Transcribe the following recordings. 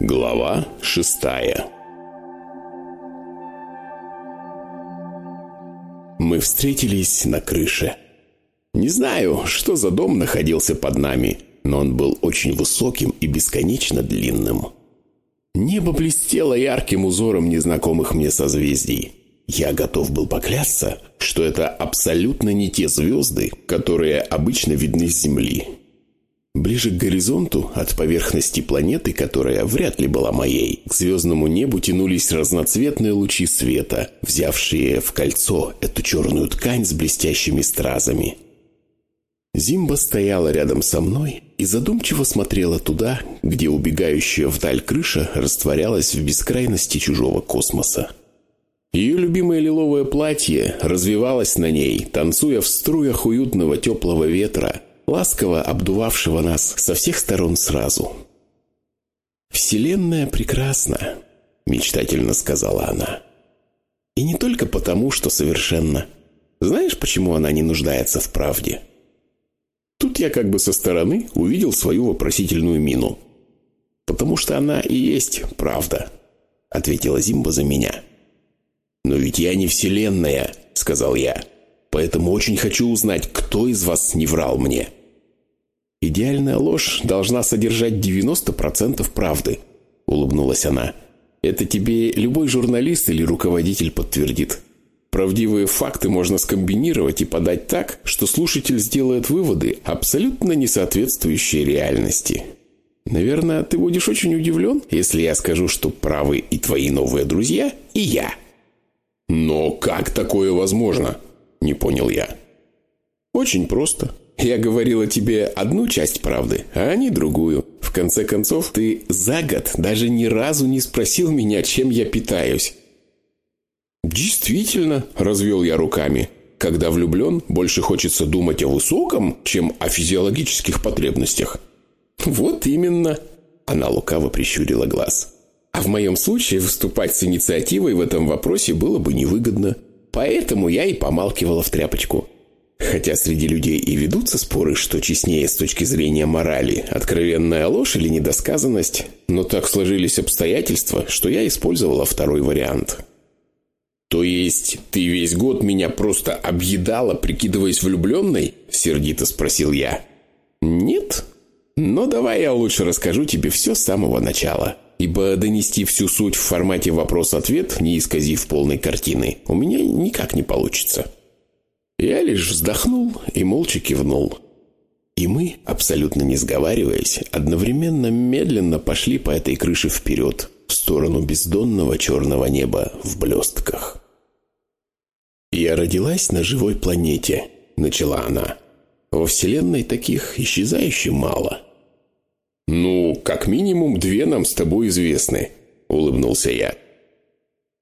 Глава шестая Мы встретились на крыше. Не знаю, что за дом находился под нами, но он был очень высоким и бесконечно длинным. Небо блестело ярким узором незнакомых мне созвездий. Я готов был поклясться, что это абсолютно не те звезды, которые обычно видны с Земли. Ближе к горизонту, от поверхности планеты, которая вряд ли была моей, к звездному небу тянулись разноцветные лучи света, взявшие в кольцо эту черную ткань с блестящими стразами. Зимба стояла рядом со мной и задумчиво смотрела туда, где убегающая вдаль крыша растворялась в бескрайности чужого космоса. Ее любимое лиловое платье развивалось на ней, танцуя в струях уютного теплого ветра, ласково обдувавшего нас со всех сторон сразу. «Вселенная прекрасна», — мечтательно сказала она. «И не только потому, что совершенно. Знаешь, почему она не нуждается в правде?» Тут я как бы со стороны увидел свою вопросительную мину. «Потому что она и есть правда», — ответила Зимба за меня. «Но ведь я не Вселенная», — сказал я. «Поэтому очень хочу узнать, кто из вас не врал мне». «Идеальная ложь должна содержать 90% правды», — улыбнулась она. «Это тебе любой журналист или руководитель подтвердит. Правдивые факты можно скомбинировать и подать так, что слушатель сделает выводы, абсолютно не соответствующие реальности». «Наверное, ты будешь очень удивлен, если я скажу, что правы и твои новые друзья, и я». «Но как такое возможно?» – не понял я. «Очень просто. Я говорила тебе одну часть правды, а они другую. В конце концов, ты за год даже ни разу не спросил меня, чем я питаюсь». «Действительно», – развел я руками. «Когда влюблен, больше хочется думать о высоком, чем о физиологических потребностях». «Вот именно», – она лукаво прищурила глаз. А в моем случае выступать с инициативой в этом вопросе было бы невыгодно. Поэтому я и помалкивала в тряпочку. Хотя среди людей и ведутся споры, что честнее с точки зрения морали, откровенная ложь или недосказанность, но так сложились обстоятельства, что я использовала второй вариант. «То есть ты весь год меня просто объедала, прикидываясь влюбленной?» – сердито спросил я. «Нет. Но давай я лучше расскажу тебе все с самого начала» ибо донести всю суть в формате вопрос-ответ, не исказив полной картины, у меня никак не получится. Я лишь вздохнул и молча кивнул. И мы, абсолютно не сговариваясь, одновременно медленно пошли по этой крыше вперед, в сторону бездонного черного неба в блестках. «Я родилась на живой планете», — начала она. «Во Вселенной таких исчезающе мало». «Ну, как минимум две нам с тобой известны», — улыбнулся я.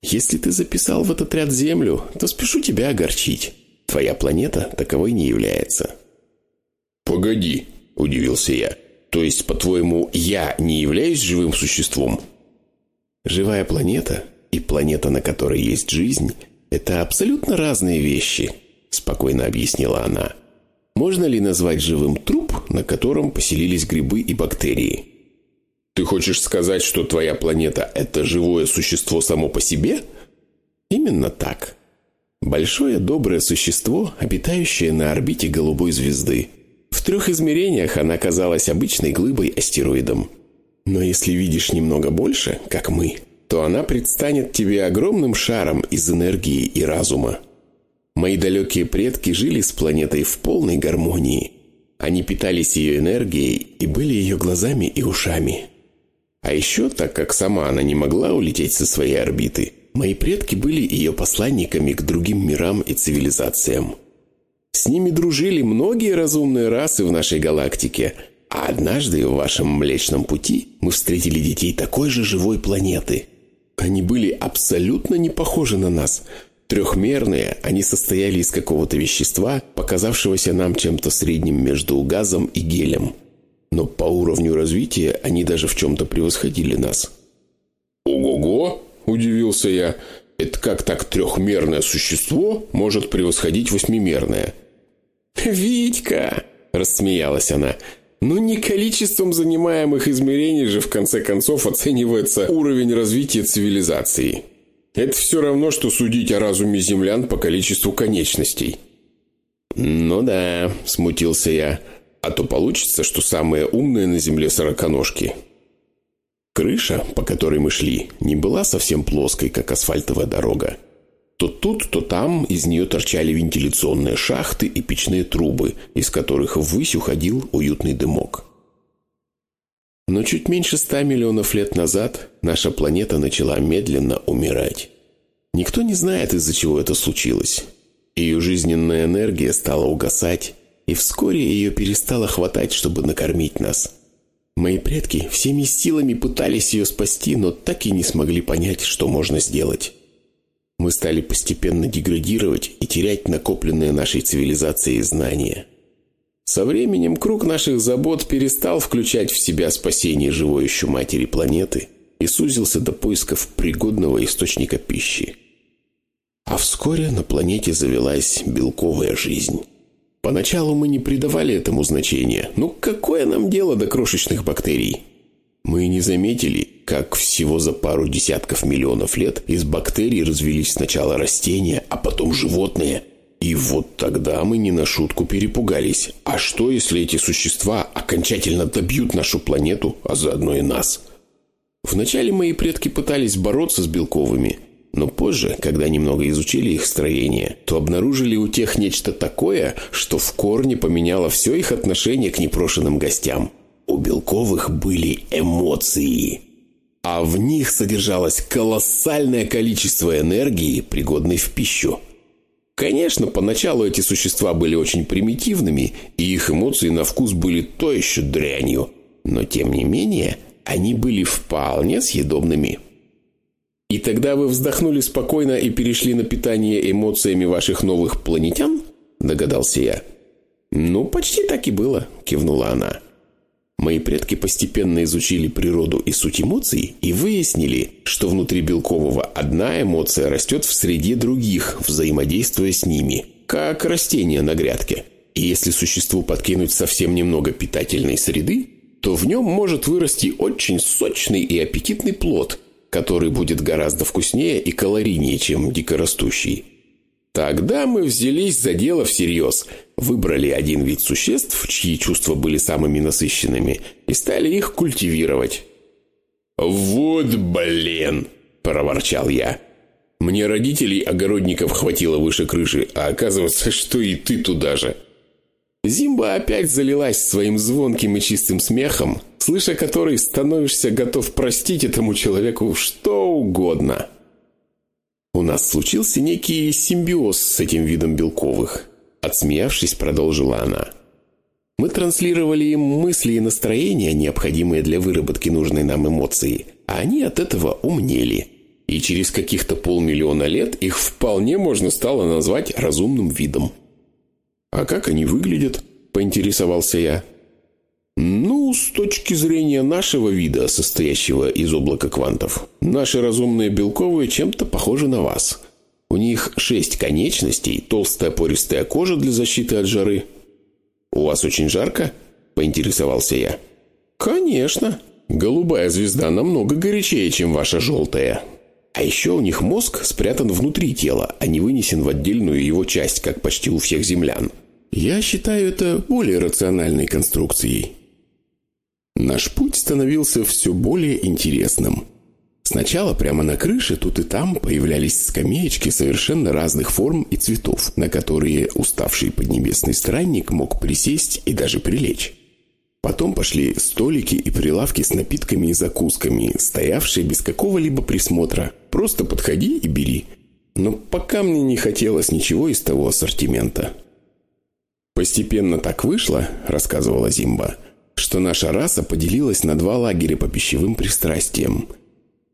«Если ты записал в этот ряд Землю, то спешу тебя огорчить. Твоя планета таковой не является». «Погоди», — удивился я. «То есть, по-твоему, я не являюсь живым существом?» «Живая планета и планета, на которой есть жизнь, это абсолютно разные вещи», — спокойно объяснила она. Можно ли назвать живым труп, на котором поселились грибы и бактерии? Ты хочешь сказать, что твоя планета – это живое существо само по себе? Именно так. Большое доброе существо, обитающее на орбите голубой звезды. В трех измерениях она казалась обычной глыбой астероидом. Но если видишь немного больше, как мы, то она предстанет тебе огромным шаром из энергии и разума. Мои далекие предки жили с планетой в полной гармонии. Они питались ее энергией и были ее глазами и ушами. А еще, так как сама она не могла улететь со своей орбиты, мои предки были ее посланниками к другим мирам и цивилизациям. С ними дружили многие разумные расы в нашей галактике, а однажды в вашем Млечном Пути мы встретили детей такой же живой планеты. Они были абсолютно не похожи на нас – Трехмерные, они состояли из какого-то вещества, показавшегося нам чем-то средним между газом и гелем. Но по уровню развития они даже в чем-то превосходили нас. «Ого-го!» – удивился я. «Это как так трехмерное существо может превосходить восьмимерное?» «Витька!» – рассмеялась она. Но не количеством занимаемых измерений же в конце концов оценивается уровень развития цивилизации. Это все равно, что судить о разуме землян по количеству конечностей. «Ну да», — смутился я, — «а то получится, что самые умные на земле сороконожки». Крыша, по которой мы шли, не была совсем плоской, как асфальтовая дорога. То тут, то там из нее торчали вентиляционные шахты и печные трубы, из которых ввысь уходил уютный дымок. Но чуть меньше ста миллионов лет назад наша планета начала медленно умирать. Никто не знает, из-за чего это случилось. Ее жизненная энергия стала угасать, и вскоре ее перестало хватать, чтобы накормить нас. Мои предки всеми силами пытались ее спасти, но так и не смогли понять, что можно сделать. Мы стали постепенно деградировать и терять накопленные нашей цивилизацией знания. Со временем круг наших забот перестал включать в себя спасение живой еще матери планеты и сузился до поисков пригодного источника пищи. А вскоре на планете завелась белковая жизнь. Поначалу мы не придавали этому значения. Ну какое нам дело до крошечных бактерий? Мы не заметили, как всего за пару десятков миллионов лет из бактерий развелись сначала растения, а потом животные. И вот тогда мы не на шутку перепугались. А что, если эти существа окончательно добьют нашу планету, а заодно и нас? Вначале мои предки пытались бороться с белковыми – но позже, когда немного изучили их строение, то обнаружили у тех нечто такое, что в корне поменяло все их отношение к непрошенным гостям. У Белковых были эмоции. А в них содержалось колоссальное количество энергии, пригодной в пищу. Конечно, поначалу эти существа были очень примитивными, и их эмоции на вкус были то еще дрянью. Но тем не менее, они были вполне съедобными. И тогда вы вздохнули спокойно и перешли на питание эмоциями ваших новых планетян? Догадался я. Ну, почти так и было, кивнула она. Мои предки постепенно изучили природу и суть эмоций и выяснили, что внутри белкового одна эмоция растет в среде других, взаимодействуя с ними, как растение на грядке. И если существу подкинуть совсем немного питательной среды, то в нем может вырасти очень сочный и аппетитный плод, который будет гораздо вкуснее и калорийнее, чем дикорастущий. Тогда мы взялись за дело всерьез, выбрали один вид существ, чьи чувства были самыми насыщенными, и стали их культивировать. «Вот блин!» – проворчал я. «Мне родителей огородников хватило выше крыши, а оказывается, что и ты туда же». Зимба опять залилась своим звонким и чистым смехом, слыша который становишься готов простить этому человеку что угодно. У нас случился некий симбиоз с этим видом белковых. Отсмеявшись, продолжила она. Мы транслировали им мысли и настроения, необходимые для выработки нужной нам эмоции, а они от этого умнели. И через каких-то полмиллиона лет их вполне можно стало назвать разумным видом. «А как они выглядят?» – поинтересовался я. Ну, с точки зрения нашего вида, состоящего из облака квантов, наши разумные белковые чем-то похожи на вас. У них шесть конечностей, толстая пористая кожа для защиты от жары. У вас очень жарко? Поинтересовался я. Конечно. Голубая звезда намного горячее, чем ваша желтая. А еще у них мозг спрятан внутри тела, а не вынесен в отдельную его часть, как почти у всех землян. Я считаю это более рациональной конструкцией. Наш путь становился все более интересным. Сначала прямо на крыше тут и там появлялись скамеечки совершенно разных форм и цветов, на которые уставший поднебесный странник мог присесть и даже прилечь. Потом пошли столики и прилавки с напитками и закусками, стоявшие без какого-либо присмотра. Просто подходи и бери. Но пока мне не хотелось ничего из того ассортимента. Постепенно так вышло, рассказывала Зимба, что наша раса поделилась на два лагеря по пищевым пристрастиям.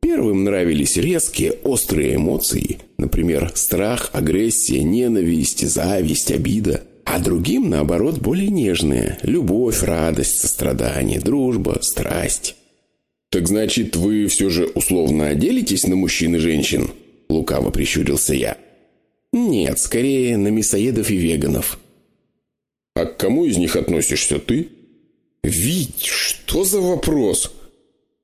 Первым нравились резкие, острые эмоции, например, страх, агрессия, ненависть, зависть, обида. А другим, наоборот, более нежные – любовь, радость, сострадание, дружба, страсть. «Так значит, вы все же условно делитесь на мужчин и женщин?» – лукаво прищурился я. «Нет, скорее на мясоедов и веганов». «А к кому из них относишься ты?» «Вить, что за вопрос?»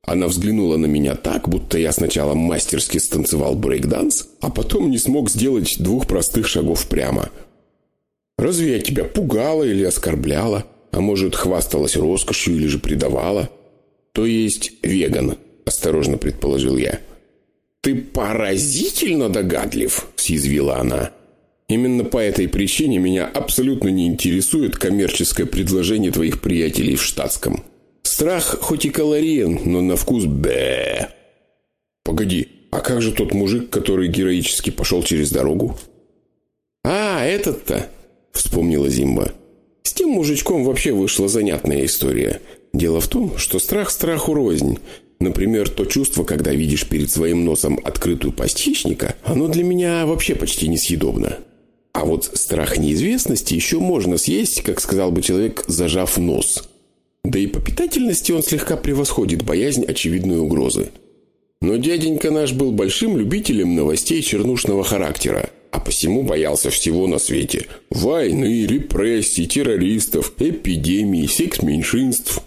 Она взглянула на меня так, будто я сначала мастерски станцевал брейкданс, а потом не смог сделать двух простых шагов прямо. «Разве я тебя пугала или оскорбляла? А может, хвасталась роскошью или же предавала?» «То есть веган», — осторожно предположил я. «Ты поразительно догадлив», — съязвила она. «Именно по этой причине меня абсолютно не интересует коммерческое предложение твоих приятелей в штатском». Страх хоть и калориен, но на вкус бе. Погоди, а как же тот мужик, который героически пошел через дорогу? А, этот-то, вспомнила Зимба. С тем мужичком вообще вышла занятная история. Дело в том, что страх страху рознь. Например, то чувство, когда видишь перед своим носом открытую пасть хищника, оно для меня вообще почти несъедобно. А вот страх неизвестности еще можно съесть, как сказал бы человек, зажав нос. Да и по питательности он слегка превосходит боязнь очевидной угрозы. Но дяденька наш был большим любителем новостей чернушного характера, а посему боялся всего на свете. Войны, репрессий, террористов, эпидемий, секс-меньшинств.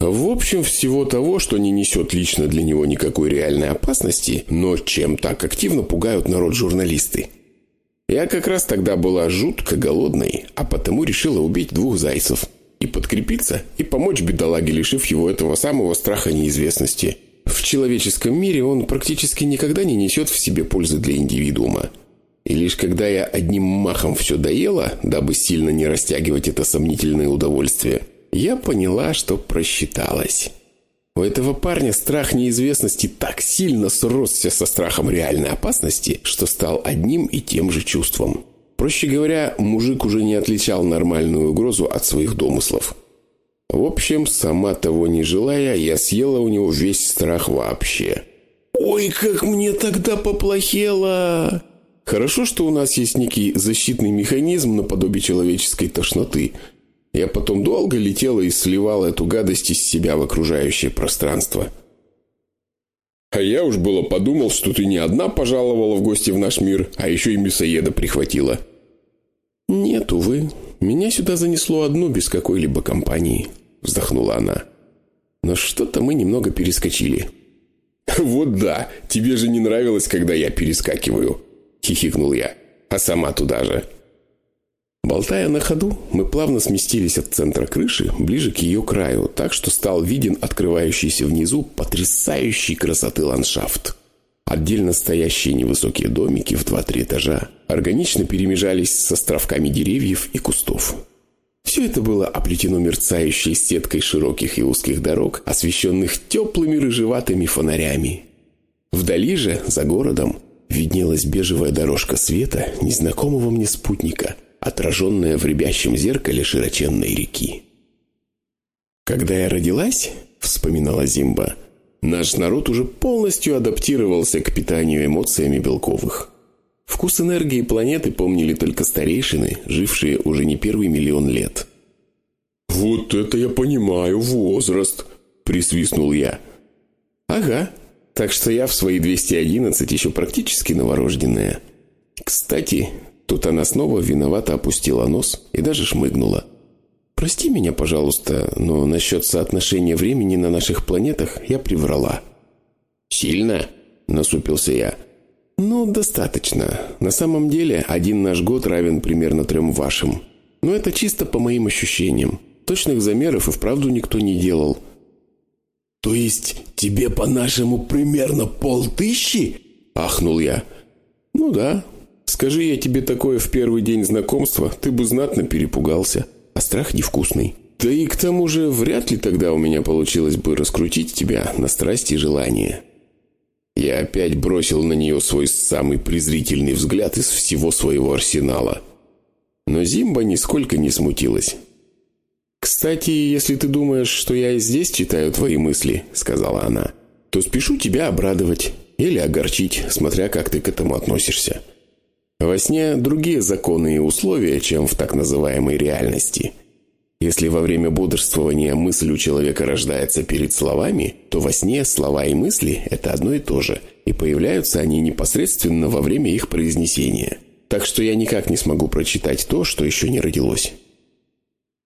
В общем, всего того, что не несет лично для него никакой реальной опасности, но чем так активно пугают народ журналисты. Я как раз тогда была жутко голодной, а потому решила убить двух зайцев – и подкрепиться, и помочь бедолаге, лишив его этого самого страха неизвестности. В человеческом мире он практически никогда не несет в себе пользы для индивидуума. И лишь когда я одним махом все доела, дабы сильно не растягивать это сомнительное удовольствие, я поняла, что просчиталась. У этого парня страх неизвестности так сильно сросся со страхом реальной опасности, что стал одним и тем же чувством. Проще говоря, мужик уже не отличал нормальную угрозу от своих домыслов. В общем, сама того не желая, я съела у него весь страх вообще. «Ой, как мне тогда поплохело!» Хорошо, что у нас есть некий защитный механизм наподобие человеческой тошноты. Я потом долго летела и сливала эту гадость из себя в окружающее пространство. А я уж было подумал, что ты не одна пожаловала в гости в наш мир, а еще и мясоеда прихватила. Нет, увы. Меня сюда занесло одну без какой-либо компании, вздохнула она. Но что-то мы немного перескочили. Вот да, тебе же не нравилось, когда я перескакиваю, хихикнул я. А сама туда же. Болтая на ходу, мы плавно сместились от центра крыши ближе к ее краю, так что стал виден открывающийся внизу потрясающей красоты ландшафт. Отдельно стоящие невысокие домики в два-три этажа органично перемежались с островками деревьев и кустов. Все это было оплетено мерцающей сеткой широких и узких дорог, освещенных теплыми рыжеватыми фонарями. Вдали же, за городом, виднелась бежевая дорожка света незнакомого мне спутника – отраженная в рябящем зеркале широченной реки. «Когда я родилась, — вспоминала Зимба, — наш народ уже полностью адаптировался к питанию эмоциями белковых. Вкус энергии планеты помнили только старейшины, жившие уже не первый миллион лет. «Вот это я понимаю возраст!» — присвистнул я. «Ага, так что я в свои 211 еще практически новорожденная. Кстати, Тут она снова виновато опустила нос и даже шмыгнула. «Прости меня, пожалуйста, но насчет соотношения времени на наших планетах я приврала». «Сильно?» – насупился я. «Ну, достаточно. На самом деле, один наш год равен примерно трем вашим. Но это чисто по моим ощущениям. Точных замеров и вправду никто не делал». «То есть тебе по-нашему примерно полтыщи?» – ахнул я. «Ну да, Скажи я тебе такое в первый день знакомства, ты бы знатно перепугался. А страх невкусный. Да и к тому же вряд ли тогда у меня получилось бы раскрутить тебя на страсти и желания. Я опять бросил на нее свой самый презрительный взгляд из всего своего арсенала. Но Зимба нисколько не смутилась. «Кстати, если ты думаешь, что я и здесь читаю твои мысли», — сказала она, — «то спешу тебя обрадовать или огорчить, смотря как ты к этому относишься». Во сне другие законы и условия, чем в так называемой реальности. Если во время бодрствования мысль у человека рождается перед словами, то во сне слова и мысли – это одно и то же, и появляются они непосредственно во время их произнесения. Так что я никак не смогу прочитать то, что еще не родилось.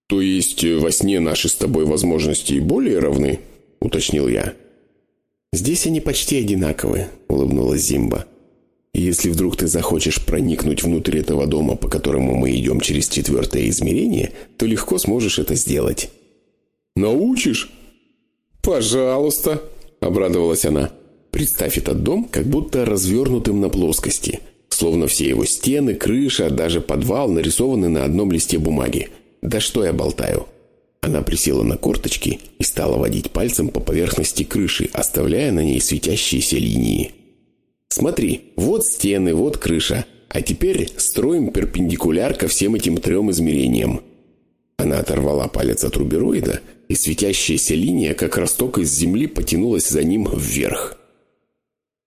То есть э, во сне наши с тобой возможности более равны, уточнил я. Здесь они почти одинаковы, улыбнулась Зимба. Если вдруг ты захочешь проникнуть внутрь этого дома, по которому мы идем через четвертое измерение, то легко сможешь это сделать. Научишь? Пожалуйста, обрадовалась она. Представь этот дом как будто развернутым на плоскости, словно все его стены, крыша, даже подвал нарисованы на одном листе бумаги. Да что я болтаю? Она присела на корточки и стала водить пальцем по поверхности крыши, оставляя на ней светящиеся линии. Смотри, вот стены, вот крыша. А теперь строим перпендикуляр ко всем этим трем измерениям. Она оторвала палец от рубероида, и светящаяся линия, как росток из земли, потянулась за ним вверх.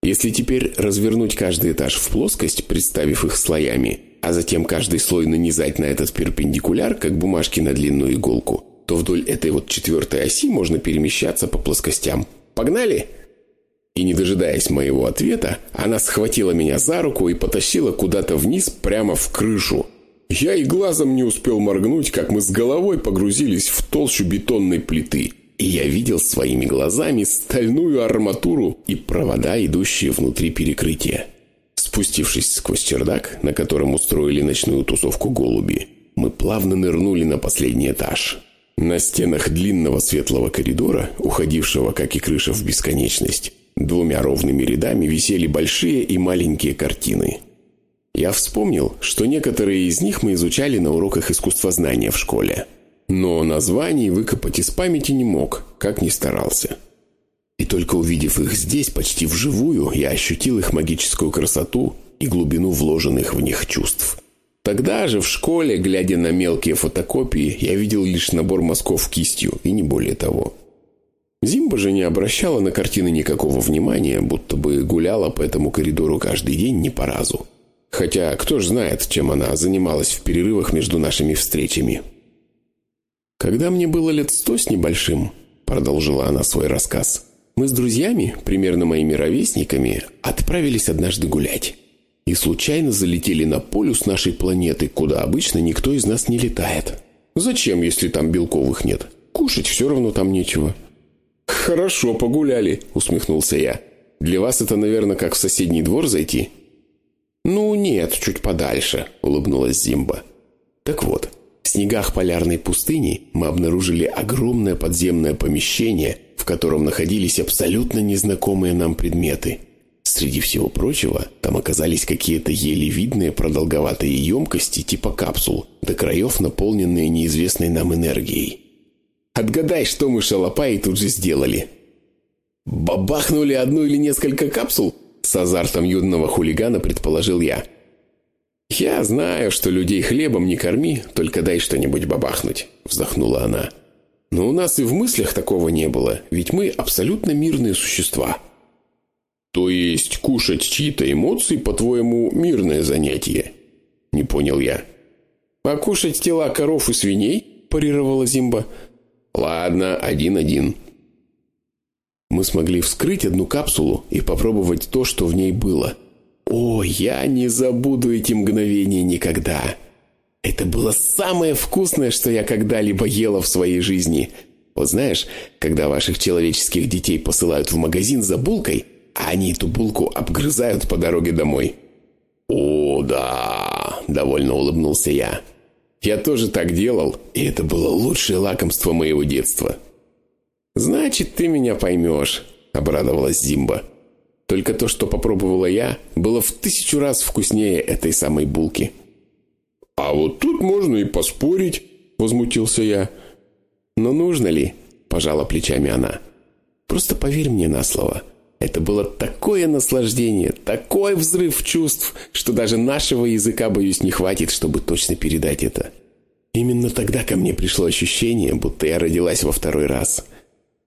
Если теперь развернуть каждый этаж в плоскость, представив их слоями, а затем каждый слой нанизать на этот перпендикуляр, как бумажки на длинную иголку, то вдоль этой вот четвертой оси можно перемещаться по плоскостям. Погнали? И не дожидаясь моего ответа, она схватила меня за руку и потащила куда-то вниз, прямо в крышу. Я и глазом не успел моргнуть, как мы с головой погрузились в толщу бетонной плиты – и я видел своими глазами стальную арматуру и провода, идущие внутри перекрытия. Спустившись сквозь чердак, на котором устроили ночную тусовку голуби, мы плавно нырнули на последний этаж. На стенах длинного светлого коридора, уходившего, как и крыша, в бесконечность, двумя ровными рядами висели большие и маленькие картины. Я вспомнил, что некоторые из них мы изучали на уроках искусствознания в школе – но названий выкопать из памяти не мог, как ни старался. И только увидев их здесь, почти вживую, я ощутил их магическую красоту и глубину вложенных в них чувств. Тогда же в школе, глядя на мелкие фотокопии, я видел лишь набор мазков кистью, и не более того. Зимба же не обращала на картины никакого внимания, будто бы гуляла по этому коридору каждый день не по разу. Хотя кто ж знает, чем она занималась в перерывах между нашими встречами. «Когда мне было лет сто с небольшим», — продолжила она свой рассказ, «мы с друзьями, примерно моими ровесниками, отправились однажды гулять. И случайно залетели на полюс нашей планеты, куда обычно никто из нас не летает. Зачем, если там белковых нет? Кушать все равно там нечего». «Хорошо погуляли», — усмехнулся я. «Для вас это, наверное, как в соседний двор зайти?» «Ну нет, чуть подальше», — улыбнулась Зимба. «Так вот, в снегах полярной пустыни мы обнаружили огромное подземное помещение, в котором находились абсолютно незнакомые нам предметы. Среди всего прочего, там оказались какие-то еле видные продолговатые емкости типа капсул, до краев наполненные неизвестной нам энергией. Отгадай, что мы шалопаи тут же сделали. «Бабахнули одну или несколько капсул?» С азартом юного хулигана предположил я. «Я знаю, что людей хлебом не корми, только дай что-нибудь бабахнуть», — вздохнула она. «Но у нас и в мыслях такого не было, ведь мы абсолютно мирные существа». «То есть кушать чьи-то эмоции, по-твоему, мирное занятие?» Не понял я. «А кушать тела коров и свиней?» – парировала Зимба. «Ладно, один-один». Мы смогли вскрыть одну капсулу и попробовать то, что в ней было – о, я не забуду эти мгновения никогда. Это было самое вкусное, что я когда-либо ела в своей жизни. Вот знаешь, когда ваших человеческих детей посылают в магазин за булкой, а они эту булку обгрызают по дороге домой. «О, да!» – довольно улыбнулся я. «Я тоже так делал, и это было лучшее лакомство моего детства». «Значит, ты меня поймешь», – обрадовалась Зимба. Только то, что попробовала я, было в тысячу раз вкуснее этой самой булки. «А вот тут можно и поспорить», — возмутился я. «Но нужно ли?» — пожала плечами она. «Просто поверь мне на слово. Это было такое наслаждение, такой взрыв чувств, что даже нашего языка, боюсь, не хватит, чтобы точно передать это. Именно тогда ко мне пришло ощущение, будто я родилась во второй раз».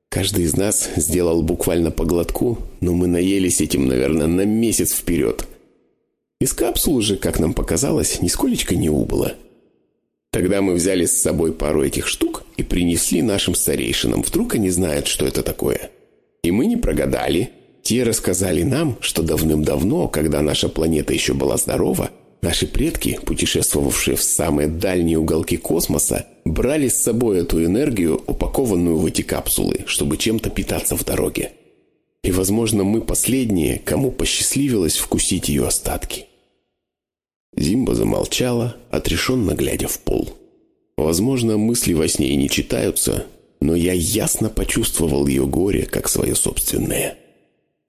Каждый из нас сделал буквально по глотку, но мы наелись этим, наверное, на месяц вперед. Из капсулы же, как нам показалось, нисколечко не убыло. Тогда мы взяли с собой пару этих штук и принесли нашим старейшинам. Вдруг они знают, что это такое. И мы не прогадали. Те рассказали нам, что давным-давно, когда наша планета еще была здорова, Наши предки, путешествовавшие в самые дальние уголки космоса, брали с собой эту энергию, упакованную в эти капсулы, чтобы чем-то питаться в дороге. И, возможно, мы последние, кому посчастливилось вкусить ее остатки. Зимба замолчала, отрешенно глядя в пол. Возможно, мысли во сне и не читаются, но я ясно почувствовал ее горе, как свое собственное.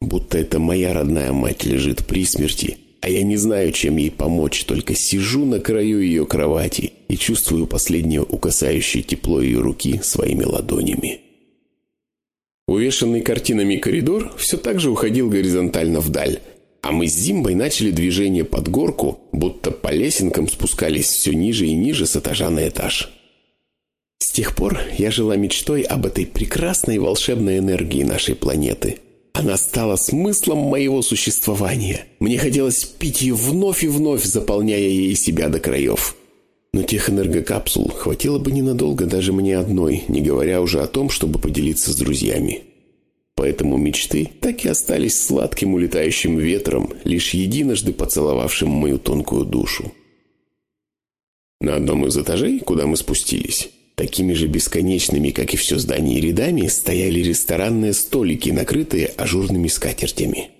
Будто это моя родная мать лежит при смерти, а я не знаю, чем ей помочь, только сижу на краю ее кровати и чувствую последнее укасающее тепло ее руки своими ладонями. Увешанный картинами коридор все так же уходил горизонтально вдаль, а мы с Зимбой начали движение под горку, будто по лесенкам спускались все ниже и ниже с этажа на этаж. С тех пор я жила мечтой об этой прекрасной волшебной энергии нашей планеты. Она стала смыслом моего существования. Мне хотелось пить ее вновь и вновь, заполняя ей себя до краев. Но тех энергокапсул хватило бы ненадолго даже мне одной, не говоря уже о том, чтобы поделиться с друзьями. Поэтому мечты так и остались сладким улетающим ветром, лишь единожды поцеловавшим мою тонкую душу. На одном из этажей, куда мы спустились, такими же бесконечными, как и все здание рядами, стояли ресторанные столики, накрытые ажурными скатертями.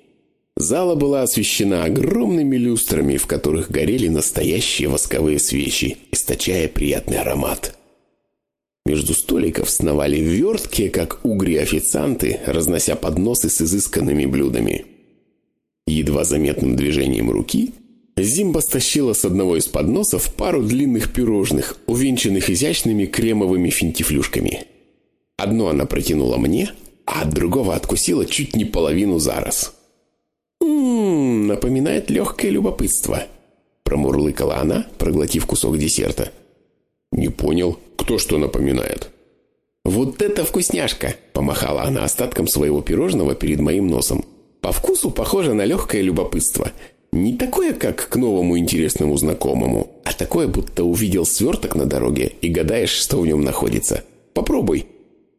Зала была освещена огромными люстрами, в которых горели настоящие восковые свечи, источая приятный аромат. Между столиков сновали верткие, как угри-официанты, разнося подносы с изысканными блюдами. Едва заметным движением руки Зимба стащила с одного из подносов пару длинных пирожных, увенчанных изящными кремовыми финтифлюшками. Одно она протянула мне, а от другого откусила чуть не половину за раз. «Ммм, напоминает легкое любопытство», – промурлыкала она, проглотив кусок десерта. «Не понял», кто что напоминает?» «Вот это вкусняшка!» – помахала она остатком своего пирожного перед моим носом. «По вкусу похоже на легкое любопытство. Не такое, как к новому интересному знакомому, а такое, будто увидел сверток на дороге и гадаешь, что в нем находится. Попробуй!»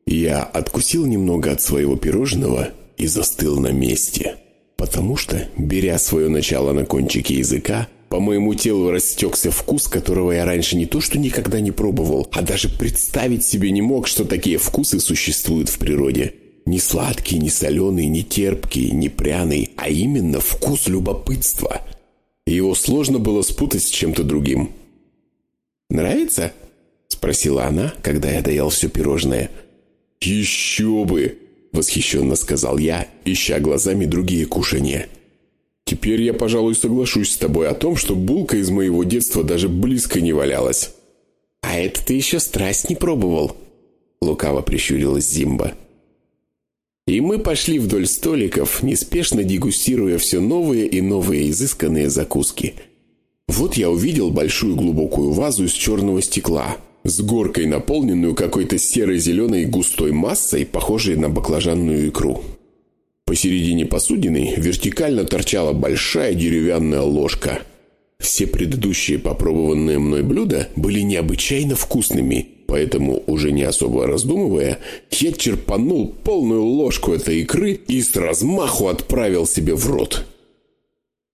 Я откусил немного от своего пирожного и застыл на месте, потому что, беря свое начало на кончике языка, по моему телу растекся вкус, которого я раньше не то что никогда не пробовал, а даже представить себе не мог, что такие вкусы существуют в природе. Не сладкий, не соленый, не терпкий, не пряный, а именно вкус любопытства. Его сложно было спутать с чем-то другим. «Нравится?» – спросила она, когда я доел все пирожное. «Еще бы!» – восхищенно сказал я, ища глазами другие кушания. Теперь я, пожалуй, соглашусь с тобой о том, что булка из моего детства даже близко не валялась. А это ты еще страсть не пробовал, лукаво прищурилась Зимба. И мы пошли вдоль столиков, неспешно дегустируя все новые и новые изысканные закуски. Вот я увидел большую глубокую вазу из черного стекла, с горкой, наполненную какой-то серой-зеленой густой массой, похожей на баклажанную икру. Посередине посудины вертикально торчала большая деревянная ложка. Все предыдущие попробованные мной блюда были необычайно вкусными, поэтому, уже не особо раздумывая, я черпанул полную ложку этой икры и с размаху отправил себе в рот.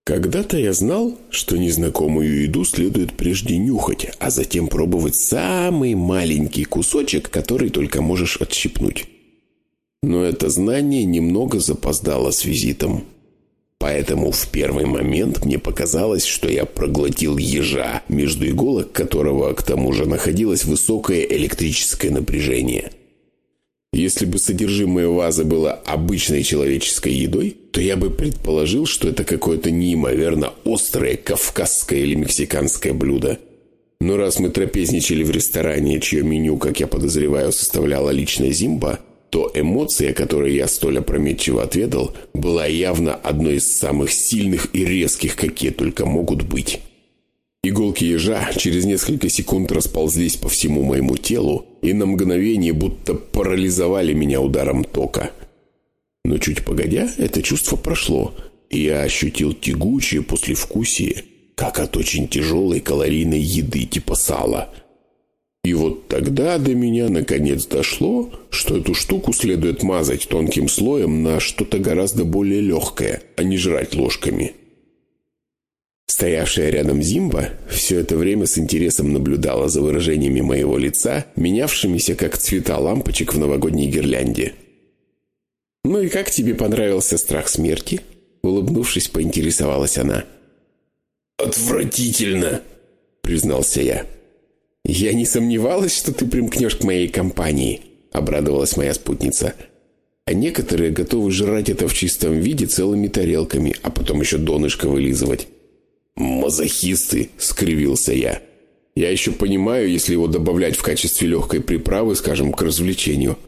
Когда-то я знал, что незнакомую еду следует прежде нюхать, а затем пробовать самый маленький кусочек, который только можешь отщипнуть. Но это знание немного запоздало с визитом. Поэтому в первый момент мне показалось, что я проглотил ежа, между иголок которого к тому же находилось высокое электрическое напряжение. Если бы содержимое вазы было обычной человеческой едой, то я бы предположил, что это какое-то неимоверно острое кавказское или мексиканское блюдо. Но раз мы трапезничали в ресторане, чье меню, как я подозреваю, составляла лично Зимба, то эмоция, которую я столь опрометчиво отведал, была явно одной из самых сильных и резких, какие только могут быть. Иголки ежа через несколько секунд расползлись по всему моему телу и на мгновение будто парализовали меня ударом тока. Но чуть погодя, это чувство прошло, и я ощутил тягучее послевкусие, как от очень тяжелой калорийной еды типа сала – и вот тогда до меня наконец дошло, что эту штуку следует мазать тонким слоем на что-то гораздо более легкое, а не жрать ложками. Стоявшая рядом Зимба все это время с интересом наблюдала за выражениями моего лица, менявшимися как цвета лампочек в новогодней гирлянде. «Ну и как тебе понравился страх смерти?» Улыбнувшись, поинтересовалась она. «Отвратительно!» — признался я. «Я не сомневалась, что ты примкнешь к моей компании», — обрадовалась моя спутница. «А некоторые готовы жрать это в чистом виде целыми тарелками, а потом еще донышко вылизывать». «Мазохисты!» — скривился я. «Я еще понимаю, если его добавлять в качестве легкой приправы, скажем, к развлечению».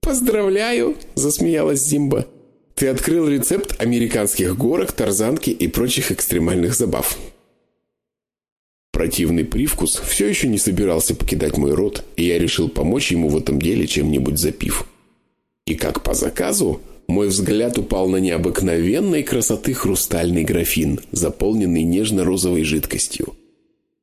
«Поздравляю!» — засмеялась Зимба. «Ты открыл рецепт американских горок, тарзанки и прочих экстремальных забав». Противный привкус все еще не собирался покидать мой рот, и я решил помочь ему в этом деле чем-нибудь запив. И как по заказу, мой взгляд упал на необыкновенной красоты хрустальный графин, заполненный нежно-розовой жидкостью.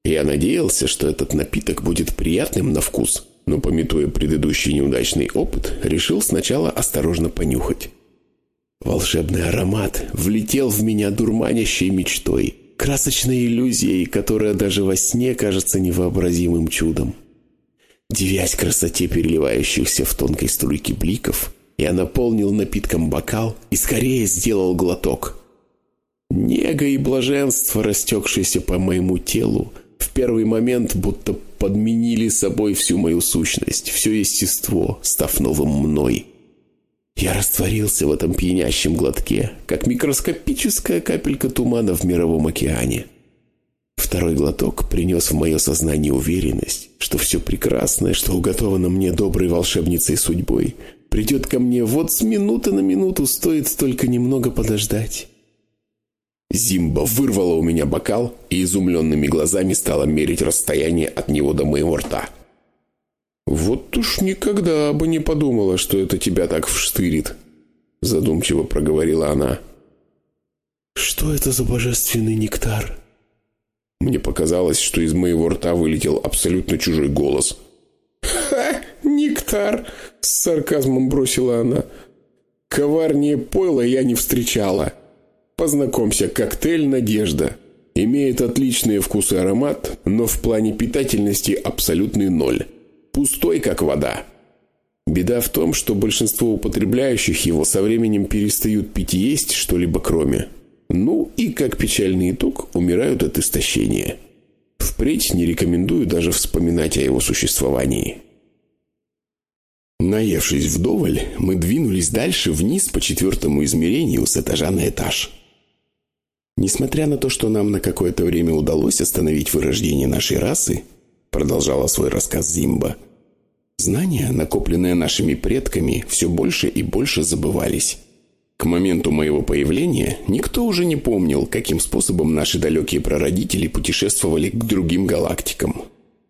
Я надеялся, что этот напиток будет приятным на вкус, но, пометуя предыдущий неудачный опыт, решил сначала осторожно понюхать. Волшебный аромат влетел в меня дурманящей мечтой – красочной иллюзией, которая даже во сне кажется невообразимым чудом. Девясь красоте переливающихся в тонкой струйке бликов, я наполнил напитком бокал и скорее сделал глоток. Нега и блаженство, растекшиеся по моему телу, в первый момент будто подменили собой всю мою сущность, все естество, став новым мной – я растворился в этом пьянящем глотке, как микроскопическая капелька тумана в мировом океане. Второй глоток принес в мое сознание уверенность, что все прекрасное, что уготовано мне доброй волшебницей судьбой, придет ко мне вот с минуты на минуту, стоит только немного подождать. Зимба вырвала у меня бокал и изумленными глазами стала мерить расстояние от него до моего рта. «Вот уж никогда бы не подумала, что это тебя так вштырит», — задумчиво проговорила она. «Что это за божественный нектар?» Мне показалось, что из моего рта вылетел абсолютно чужой голос. «Ха! Нектар!» — с сарказмом бросила она. «Коварнее пойла я не встречала. Познакомься, коктейль «Надежда». Имеет отличный вкус и аромат, но в плане питательности абсолютный ноль пустой, как вода. Беда в том, что большинство употребляющих его со временем перестают пить и есть что-либо кроме. Ну и, как печальный итог, умирают от истощения. Впредь не рекомендую даже вспоминать о его существовании. Наевшись вдоволь, мы двинулись дальше вниз по четвертому измерению с этажа на этаж. Несмотря на то, что нам на какое-то время удалось остановить вырождение нашей расы, продолжала свой рассказ Зимба, Знания, накопленные нашими предками, все больше и больше забывались. К моменту моего появления никто уже не помнил, каким способом наши далекие прародители путешествовали к другим галактикам.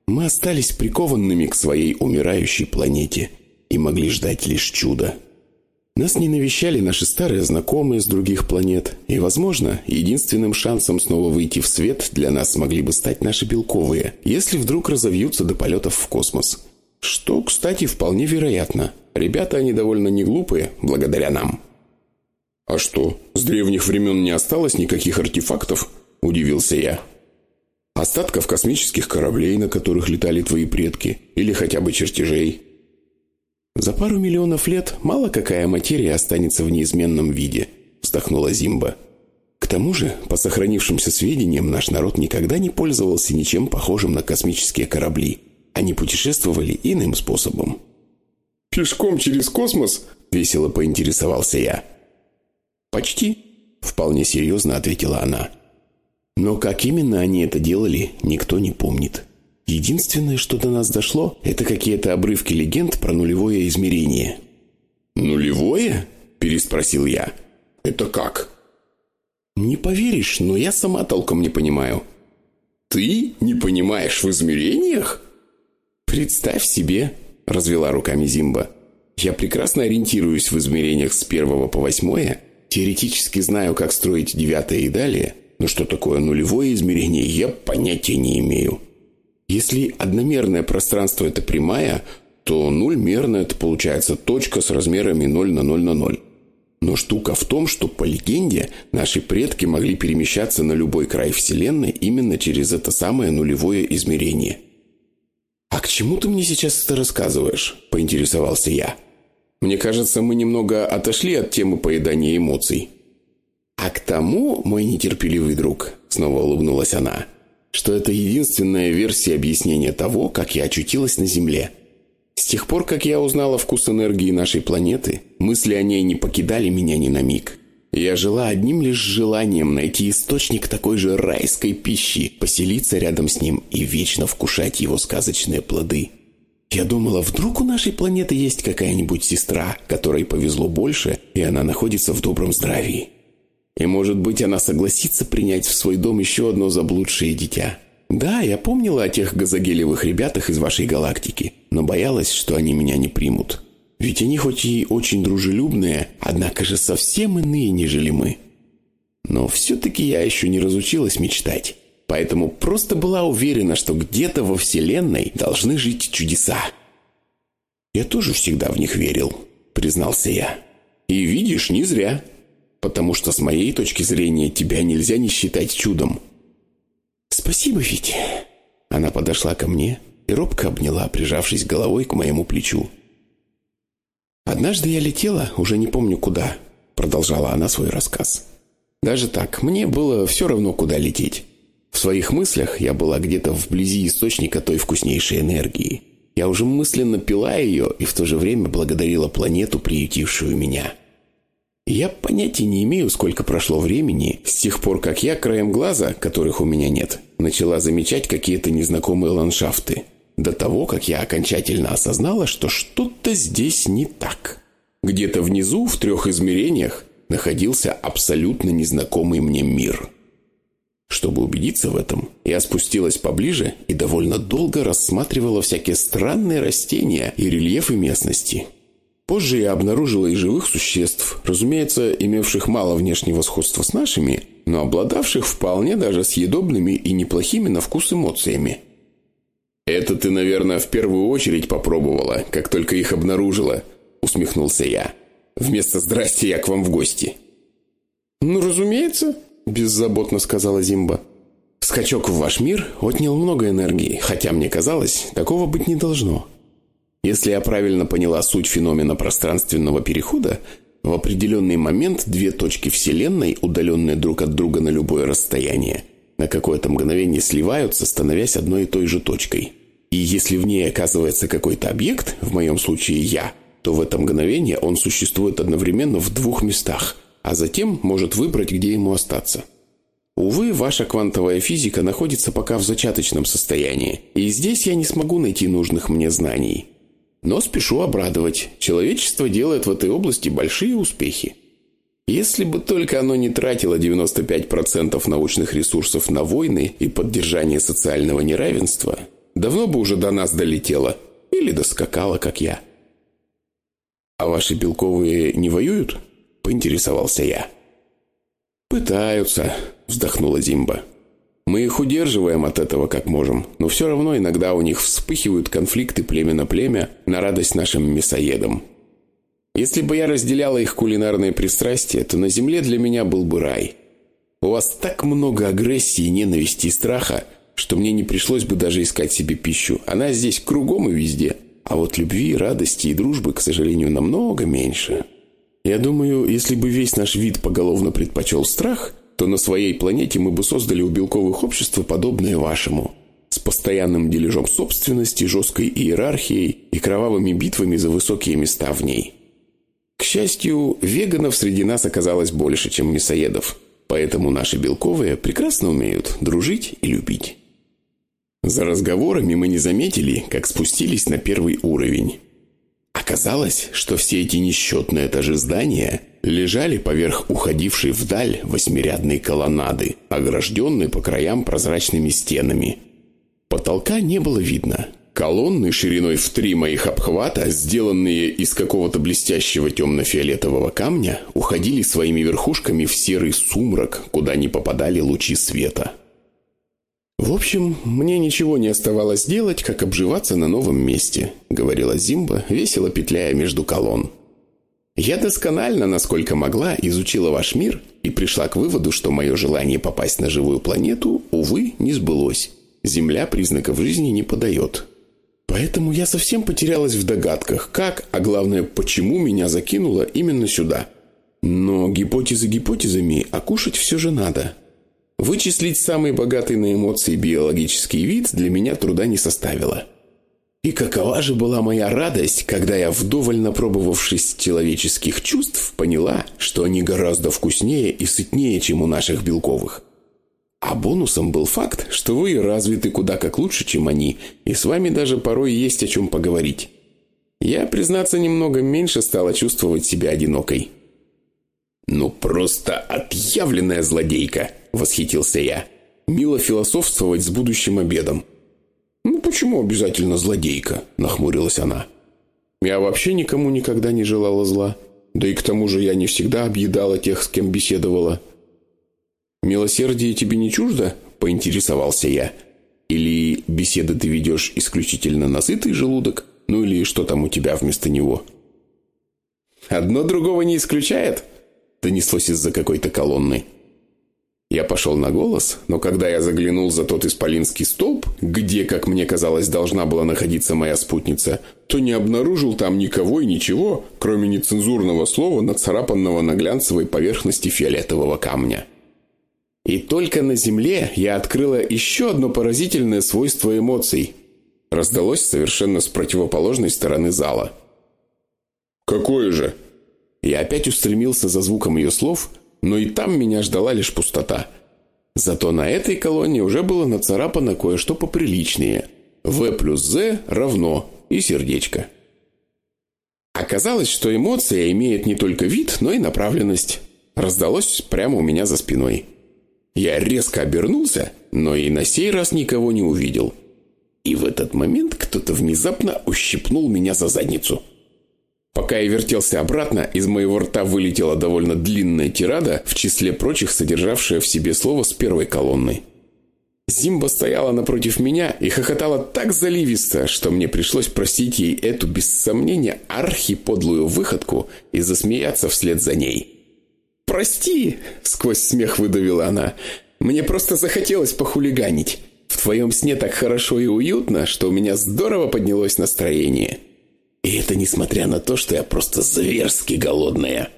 Мы остались прикованными к своей умирающей планете и могли ждать лишь чуда. Нас не навещали наши старые знакомые с других планет, и, возможно, единственным шансом снова выйти в свет для нас могли бы стать наши белковые, если вдруг разовьются до полетов в космос – что, кстати, вполне вероятно. Ребята они довольно не глупые, благодаря нам. «А что, с древних времен не осталось никаких артефактов?» – удивился я. «Остатков космических кораблей, на которых летали твои предки, или хотя бы чертежей?» «За пару миллионов лет мало какая материя останется в неизменном виде», – вздохнула Зимба. «К тому же, по сохранившимся сведениям, наш народ никогда не пользовался ничем похожим на космические корабли. Они путешествовали иным способом. «Пешком через космос?» – весело поинтересовался я. «Почти», – вполне серьезно ответила она. «Но как именно они это делали, никто не помнит. Единственное, что до нас дошло, это какие-то обрывки легенд про нулевое измерение». «Нулевое?» – переспросил я. «Это как?» «Не поверишь, но я сама толком не понимаю». «Ты не понимаешь в измерениях?» «Представь себе», — развела руками Зимба. «Я прекрасно ориентируюсь в измерениях с первого по восьмое, теоретически знаю, как строить девятое и далее, но что такое нулевое измерение, я понятия не имею. Если одномерное пространство – это прямая, то нульмерное – это получается точка с размерами 0 на 0 на 0. Но штука в том, что по легенде наши предки могли перемещаться на любой край Вселенной именно через это самое нулевое измерение. «А к чему ты мне сейчас это рассказываешь?» – поинтересовался я. «Мне кажется, мы немного отошли от темы поедания эмоций». «А к тому, мой нетерпеливый друг», – снова улыбнулась она, – «что это единственная версия объяснения того, как я очутилась на Земле». С тех пор, как я узнала вкус энергии нашей планеты, мысли о ней не покидали меня ни на миг. Я жила одним лишь желанием найти источник такой же райской пищи, поселиться рядом с ним и вечно вкушать его сказочные плоды. Я думала, вдруг у нашей планеты есть какая-нибудь сестра, которой повезло больше, и она находится в добром здравии. И, может быть, она согласится принять в свой дом еще одно заблудшее дитя. Да, я помнила о тех газогелевых ребятах из вашей галактики, но боялась, что они меня не примут. Ведь они хоть и очень дружелюбные, однако же совсем иные, нежели мы. Но все-таки я еще не разучилась мечтать. Поэтому просто была уверена, что где-то во Вселенной должны жить чудеса. «Я тоже всегда в них верил», — признался я. «И видишь, не зря. Потому что с моей точки зрения тебя нельзя не считать чудом. «Спасибо, Витя». Она подошла ко мне и робко обняла, прижавшись головой к моему плечу. «Однажды я летела, уже не помню куда», — продолжала она свой рассказ. «Даже так, мне было все равно, куда лететь. В своих мыслях я была где-то вблизи источника той вкуснейшей энергии. Я уже мысленно пила ее и в то же время благодарила планету, приютившую меня». Я понятия не имею, сколько прошло времени с тех пор, как я краем глаза, которых у меня нет, начала замечать какие-то незнакомые ландшафты. До того, как я окончательно осознала, что что-то здесь не так. Где-то внизу, в трех измерениях, находился абсолютно незнакомый мне мир. Чтобы убедиться в этом, я спустилась поближе и довольно долго рассматривала всякие странные растения и рельефы местности – Позже я обнаружила и живых существ, разумеется, имевших мало внешнего сходства с нашими, но обладавших вполне даже съедобными и неплохими на вкус эмоциями. «Это ты, наверное, в первую очередь попробовала, как только их обнаружила», — усмехнулся я. «Вместо «здрасте, я к вам в гости». «Ну, разумеется», — беззаботно сказала Зимба. «Скачок в ваш мир отнял много энергии, хотя мне казалось, такого быть не должно». Если я правильно поняла суть феномена пространственного перехода, в определенный момент две точки Вселенной, удаленные друг от друга на любое расстояние, на какое-то мгновение сливаются, становясь одной и той же точкой. И если в ней оказывается какой-то объект, в моем случае я, то в это мгновение он существует одновременно в двух местах, а затем может выбрать, где ему остаться. Увы, ваша квантовая физика находится пока в зачаточном состоянии, и здесь я не смогу найти нужных мне знаний. Но спешу обрадовать. Человечество делает в этой области большие успехи. Если бы только оно не тратило 95% научных ресурсов на войны и поддержание социального неравенства, давно бы уже до нас долетело или доскакало, как я. «А ваши белковые не воюют?» – поинтересовался я. «Пытаются», – вздохнула Зимба. Мы их удерживаем от этого как можем, но все равно иногда у них вспыхивают конфликты племя на племя на радость нашим мясоедам. Если бы я разделяла их кулинарные пристрастия, то на земле для меня был бы рай. У вас так много агрессии, ненависти и страха, что мне не пришлось бы даже искать себе пищу. Она здесь кругом и везде. А вот любви, радости и дружбы, к сожалению, намного меньше. Я думаю, если бы весь наш вид поголовно предпочел страх – то на своей планете мы бы создали у белковых общества подобное вашему. С постоянным дележом собственности, жесткой иерархией и кровавыми битвами за высокие места в ней. К счастью, веганов среди нас оказалось больше, чем мясоедов. Поэтому наши белковые прекрасно умеют дружить и любить. За разговорами мы не заметили, как спустились на первый уровень. Оказалось, что все эти несчетные этажи здания лежали поверх уходившей вдаль восьмирядной колоннады, огражденной по краям прозрачными стенами. Потолка не было видно. Колонны шириной в три моих обхвата, сделанные из какого-то блестящего темно-фиолетового камня, уходили своими верхушками в серый сумрак, куда не попадали лучи света. «В общем, мне ничего не оставалось делать, как обживаться на новом месте», — говорила Зимба, весело петляя между колонн. Я досконально, насколько могла, изучила ваш мир и пришла к выводу, что мое желание попасть на живую планету, увы, не сбылось. Земля признаков жизни не подает. Поэтому я совсем потерялась в догадках, как, а главное, почему меня закинуло именно сюда. Но гипотезы гипотезами, а кушать все же надо. Вычислить самый богатый на эмоции биологический вид для меня труда не составило. И какова же была моя радость, когда я, вдоволь напробовавшись человеческих чувств, поняла, что они гораздо вкуснее и сытнее, чем у наших белковых. А бонусом был факт, что вы развиты куда как лучше, чем они, и с вами даже порой есть о чем поговорить. Я, признаться, немного меньше стала чувствовать себя одинокой. «Ну просто отъявленная злодейка!» – восхитился я. «Мило философствовать с будущим обедом». «Ну почему обязательно злодейка?» – нахмурилась она. «Я вообще никому никогда не желала зла. Да и к тому же я не всегда объедала тех, с кем беседовала». «Милосердие тебе не чуждо?» – поинтересовался я. «Или беседы ты ведешь исключительно на сытый желудок? Ну или что там у тебя вместо него?» «Одно другого не исключает?» – донеслось из-за какой-то колонны. Я пошел на голос, но когда я заглянул за тот исполинский столб, где, как мне казалось, должна была находиться моя спутница, то не обнаружил там никого и ничего, кроме нецензурного слова, нацарапанного на глянцевой поверхности фиолетового камня. И только на Земле я открыла еще одно поразительное свойство эмоций. Раздалось совершенно с противоположной стороны зала. «Какое же?» Я опять устремился за звуком ее слов, но и там меня ждала лишь пустота. Зато на этой колонне уже было нацарапано кое-что поприличнее. «В плюс З равно» и сердечко. Оказалось, что эмоция имеет не только вид, но и направленность. Раздалось прямо у меня за спиной. Я резко обернулся, но и на сей раз никого не увидел. И в этот момент кто-то внезапно ущипнул меня за задницу. Пока я вертелся обратно, из моего рта вылетела довольно длинная тирада, в числе прочих содержавшая в себе слово с первой колонной. Зимба стояла напротив меня и хохотала так заливисто, что мне пришлось простить ей эту, без сомнения, архиподлую выходку и засмеяться вслед за ней. «Прости!» — сквозь смех выдавила она. «Мне просто захотелось похулиганить. В твоем сне так хорошо и уютно, что у меня здорово поднялось настроение. И это несмотря на то, что я просто зверски голодная».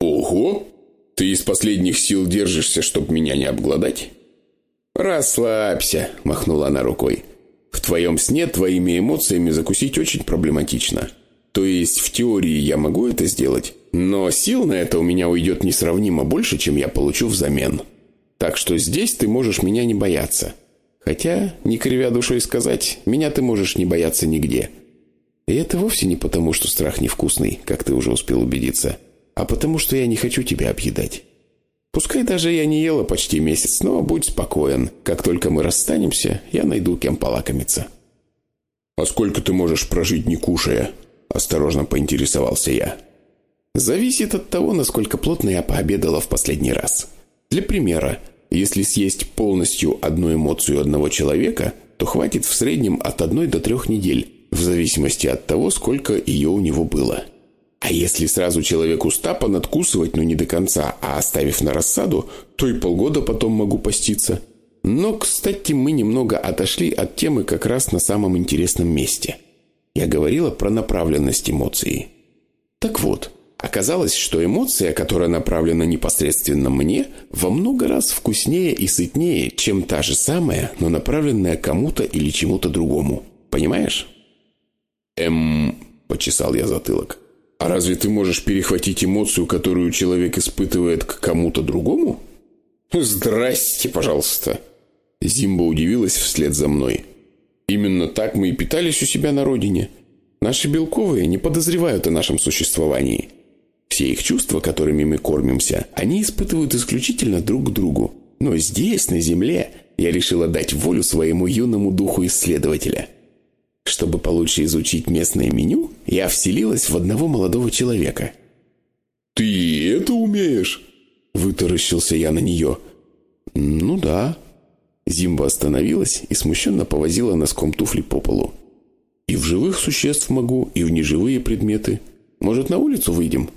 «Ого! Ты из последних сил держишься, чтобы меня не обглодать?» «Расслабься», — махнула она рукой. «В твоем сне твоими эмоциями закусить очень проблематично. То есть в теории я могу это сделать, но сил на это у меня уйдет несравнимо больше, чем я получу взамен. Так что здесь ты можешь меня не бояться. Хотя, не кривя душой сказать, меня ты можешь не бояться нигде. И это вовсе не потому, что страх невкусный, как ты уже успел убедиться, а потому, что я не хочу тебя объедать. Пускай даже я не ела почти месяц, но будь спокоен. Как только мы расстанемся, я найду кем полакомиться. «А сколько ты можешь прожить, не кушая?» – осторожно поинтересовался я. Зависит от того, насколько плотно я пообедала в последний раз. Для примера, если съесть полностью одну эмоцию одного человека, то хватит в среднем от одной до трех недель, в зависимости от того, сколько ее у него было. А если сразу человеку стапа надкусывать, но не до конца, а оставив на рассаду, то и полгода потом могу поститься. Но, кстати, мы немного отошли от темы как раз на самом интересном месте. Я говорила про направленность эмоции. Так вот, Оказалось, что эмоция, которая направлена непосредственно мне, во много раз вкуснее и сытнее, чем та же самая, но направленная кому-то или чему-то другому. Понимаешь? Эм, почесал я затылок. А разве ты можешь перехватить эмоцию, которую человек испытывает к кому-то другому? Здрасте, пожалуйста. Зимба удивилась вслед за мной. Именно так мы и питались у себя на родине. Наши белковые не подозревают о нашем существовании. Все их чувства, которыми мы кормимся, они испытывают исключительно друг к другу. Но здесь, на Земле, я решила дать волю своему юному духу исследователя. Чтобы получше изучить местное меню, я вселилась в одного молодого человека. «Ты это умеешь?» Вытаращился я на нее. «Ну да». Зимба остановилась и смущенно повозила носком туфли по полу. «И в живых существ могу, и в неживые предметы. Может, на улицу выйдем?»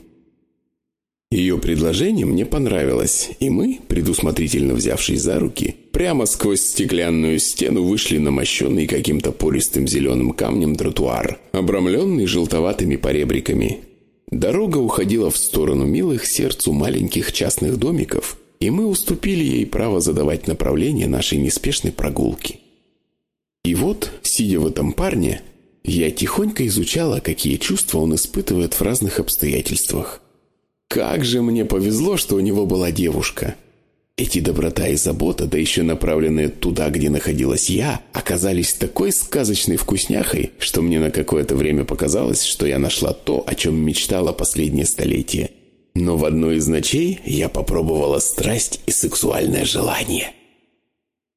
Ее предложение мне понравилось, и мы, предусмотрительно взявшись за руки, прямо сквозь стеклянную стену вышли на мощенный каким-то пористым зеленым камнем тротуар, обрамленный желтоватыми поребриками. Дорога уходила в сторону милых сердцу маленьких частных домиков, и мы уступили ей право задавать направление нашей неспешной прогулки. И вот, сидя в этом парне, я тихонько изучала, какие чувства он испытывает в разных обстоятельствах. Как же мне повезло, что у него была девушка. Эти доброта и забота, да еще направленные туда, где находилась я, оказались такой сказочной вкусняхой, что мне на какое-то время показалось, что я нашла то, о чем мечтала последнее столетие. Но в одной из ночей я попробовала страсть и сексуальное желание.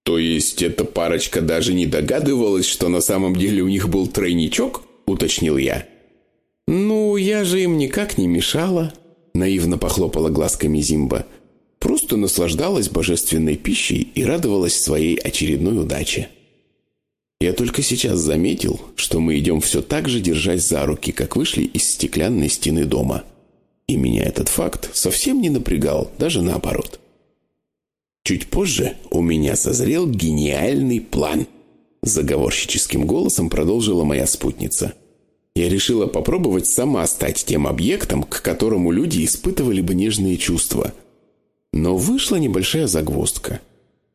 То есть эта парочка даже не догадывалась, что на самом деле у них был тройничок, уточнил я. Ну, я же им никак не мешала, Наивно похлопала глазками Зимба. Просто наслаждалась божественной пищей и радовалась своей очередной удаче. Я только сейчас заметил, что мы идем все так же держась за руки, как вышли из стеклянной стены дома. И меня этот факт совсем не напрягал, даже наоборот. Чуть позже у меня созрел гениальный план. Заговорщическим голосом продолжила моя спутница – я решила попробовать сама стать тем объектом, к которому люди испытывали бы нежные чувства. Но вышла небольшая загвоздка.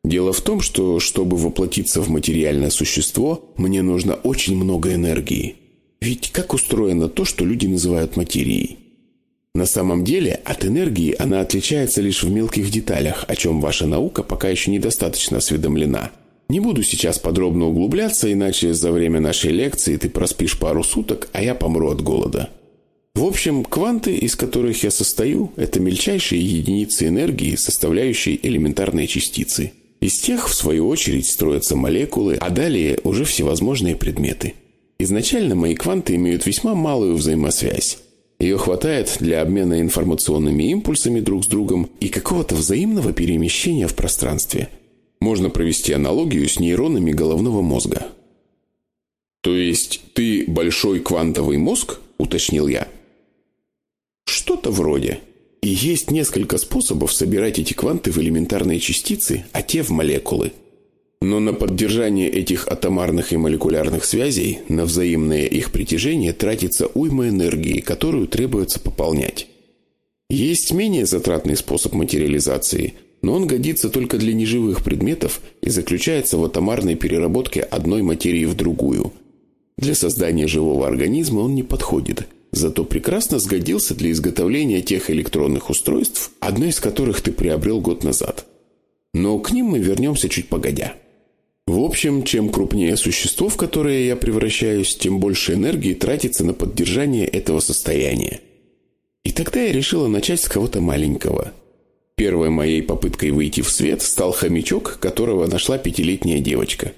Дело в том, что, чтобы воплотиться в материальное существо, мне нужно очень много энергии. Ведь как устроено то, что люди называют материей? На самом деле, от энергии она отличается лишь в мелких деталях, о чем ваша наука пока еще недостаточно осведомлена. Не буду сейчас подробно углубляться, иначе за время нашей лекции ты проспишь пару суток, а я помру от голода. В общем, кванты, из которых я состою, это мельчайшие единицы энергии, составляющие элементарные частицы. Из тех, в свою очередь, строятся молекулы, а далее уже всевозможные предметы. Изначально мои кванты имеют весьма малую взаимосвязь. Ее хватает для обмена информационными импульсами друг с другом и какого-то взаимного перемещения в пространстве – можно провести аналогию с нейронами головного мозга. То есть ты большой квантовый мозг, уточнил я. Что-то вроде. И есть несколько способов собирать эти кванты в элементарные частицы, а те в молекулы. Но на поддержание этих атомарных и молекулярных связей, на взаимное их притяжение тратится уйма энергии, которую требуется пополнять. Есть менее затратный способ материализации – но он годится только для неживых предметов и заключается в атомарной переработке одной материи в другую. Для создания живого организма он не подходит, зато прекрасно сгодился для изготовления тех электронных устройств, одно из которых ты приобрел год назад. Но к ним мы вернемся чуть погодя. В общем, чем крупнее существо, в которое я превращаюсь, тем больше энергии тратится на поддержание этого состояния. И тогда я решила начать с кого-то маленького – Первой моей попыткой выйти в свет стал хомячок, которого нашла пятилетняя девочка.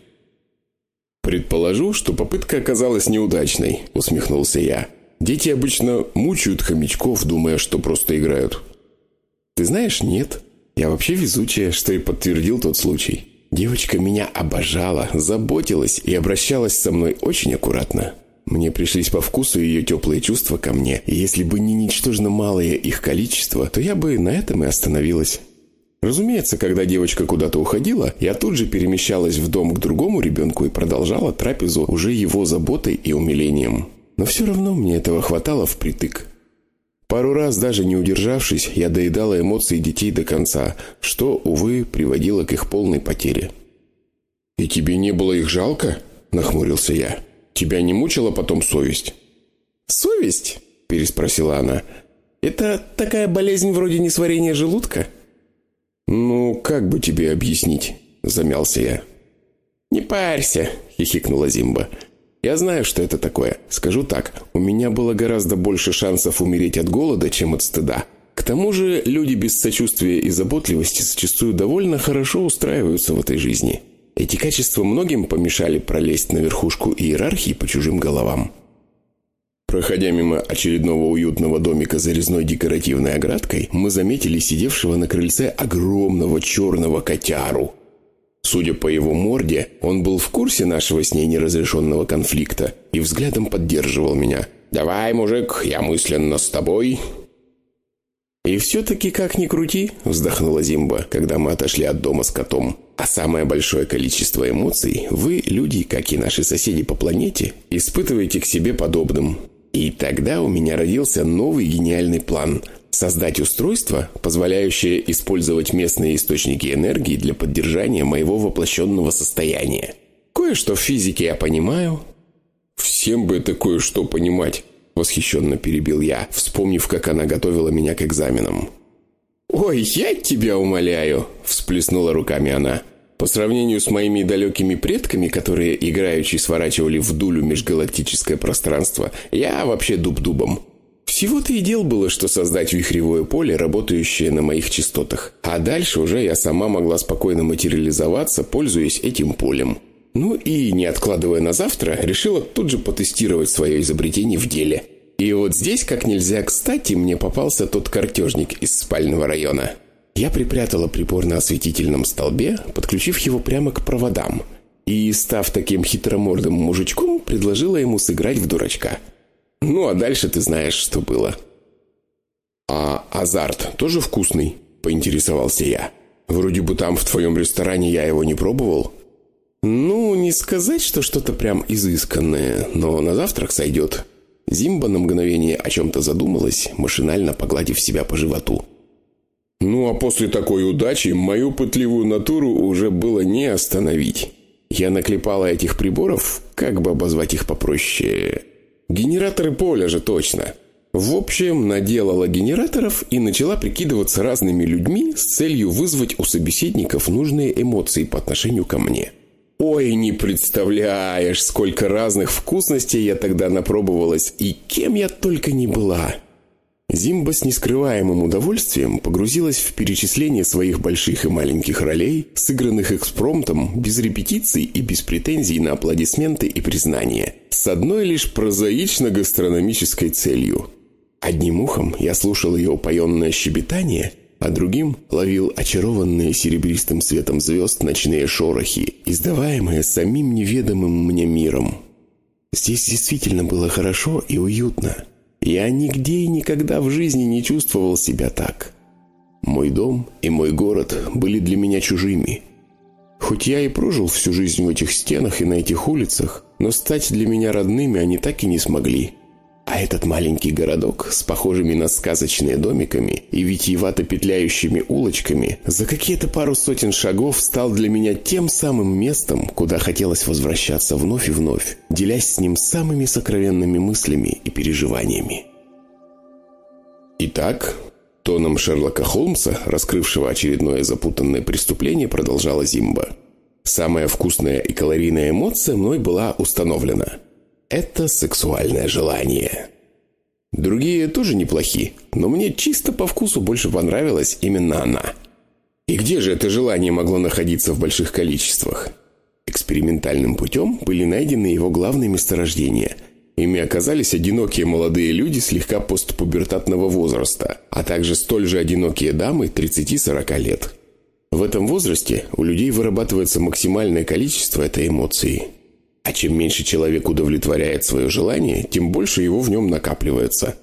«Предположу, что попытка оказалась неудачной», — усмехнулся я. «Дети обычно мучают хомячков, думая, что просто играют». «Ты знаешь, нет. Я вообще везучая, что и подтвердил тот случай. Девочка меня обожала, заботилась и обращалась со мной очень аккуратно. Мне пришлись по вкусу ее теплые чувства ко мне, и если бы не ничтожно малое их количество, то я бы на этом и остановилась. Разумеется, когда девочка куда-то уходила, я тут же перемещалась в дом к другому ребенку и продолжала трапезу уже его заботой и умилением. Но все равно мне этого хватало впритык. Пару раз, даже не удержавшись, я доедала эмоции детей до конца, что, увы, приводило к их полной потере. «И тебе не было их жалко?» – нахмурился я. Тебя не мучила потом совесть?» «Совесть?» – переспросила она. «Это такая болезнь вроде несварения желудка?» «Ну, как бы тебе объяснить?» – замялся я. «Не парься», – хихикнула Зимба. «Я знаю, что это такое. Скажу так, у меня было гораздо больше шансов умереть от голода, чем от стыда. К тому же люди без сочувствия и заботливости зачастую довольно хорошо устраиваются в этой жизни». Эти качества многим помешали пролезть на верхушку иерархии по чужим головам. Проходя мимо очередного уютного домика за резной декоративной оградкой, мы заметили сидевшего на крыльце огромного черного котяру. Судя по его морде, он был в курсе нашего с ней неразрешенного конфликта и взглядом поддерживал меня, «Давай, мужик, я мысленно с тобой». «И все-таки как ни крути», — вздохнула Зимба, когда мы отошли от дома с котом. «А самое большое количество эмоций вы, люди, как и наши соседи по планете, испытываете к себе подобным. И тогда у меня родился новый гениальный план — создать устройство, позволяющее использовать местные источники энергии для поддержания моего воплощенного состояния. Кое-что в физике я понимаю». «Всем бы это кое-что понимать», — восхищенно перебил я, вспомнив, как она готовила меня к экзаменам. «Ой, я тебя умоляю!» — всплеснула руками она. По сравнению с моими далекими предками, которые играючи сворачивали в дулю межгалактическое пространство, я вообще дуб-дубом. Всего-то и дел было, что создать вихревое поле, работающее на моих частотах. А дальше уже я сама могла спокойно материализоваться, пользуясь этим полем. Ну и, не откладывая на завтра, решила тут же потестировать свое изобретение в деле. И вот здесь, как нельзя кстати, мне попался тот картежник из спального района. Я припрятала прибор на осветительном столбе, подключив его прямо к проводам. И, став таким хитромордым мужичком, предложила ему сыграть в дурачка. Ну, а дальше ты знаешь, что было. «А азарт тоже вкусный?» – поинтересовался я. «Вроде бы там в твоем ресторане я его не пробовал». «Ну, не сказать, что что-то прям изысканное, но на завтрак сойдет». Зимба на мгновение о чем-то задумалась, машинально погладив себя по животу. «Ну, а после такой удачи мою пытливую натуру уже было не остановить. Я наклепала этих приборов, как бы обозвать их попроще. Генераторы поля же точно». В общем, наделала генераторов и начала прикидываться разными людьми с целью вызвать у собеседников нужные эмоции по отношению ко мне. Ой, не представляешь, сколько разных вкусностей я тогда напробовалась, и кем я только не была. Зимба с нескрываемым удовольствием погрузилась в перечисление своих больших и маленьких ролей, сыгранных экспромтом, без репетиций и без претензий на аплодисменты и признания, с одной лишь прозаично-гастрономической целью. Одним ухом я слушал ее упоенное щебетание – а другим ловил очарованные серебристым светом звезд ночные шорохи, издаваемые самим неведомым мне миром. Здесь действительно было хорошо и уютно. Я нигде и никогда в жизни не чувствовал себя так. Мой дом и мой город были для меня чужими. Хоть я и прожил всю жизнь в этих стенах и на этих улицах, но стать для меня родными они так и не смогли – а этот маленький городок с похожими на сказочные домиками и витиевато петляющими улочками за какие-то пару сотен шагов стал для меня тем самым местом, куда хотелось возвращаться вновь и вновь, делясь с ним самыми сокровенными мыслями и переживаниями. Итак, тоном Шерлока Холмса, раскрывшего очередное запутанное преступление, продолжала Зимба. Самая вкусная и калорийная эмоция мной была установлена – это сексуальное желание. Другие тоже неплохи, но мне чисто по вкусу больше понравилась именно она. И где же это желание могло находиться в больших количествах? Экспериментальным путем были найдены его главные месторождения. Ими оказались одинокие молодые люди слегка постпубертатного возраста, а также столь же одинокие дамы 30-40 лет. В этом возрасте у людей вырабатывается максимальное количество этой эмоции – а чем меньше человек удовлетворяет свое желание, тем больше его в нем накапливается.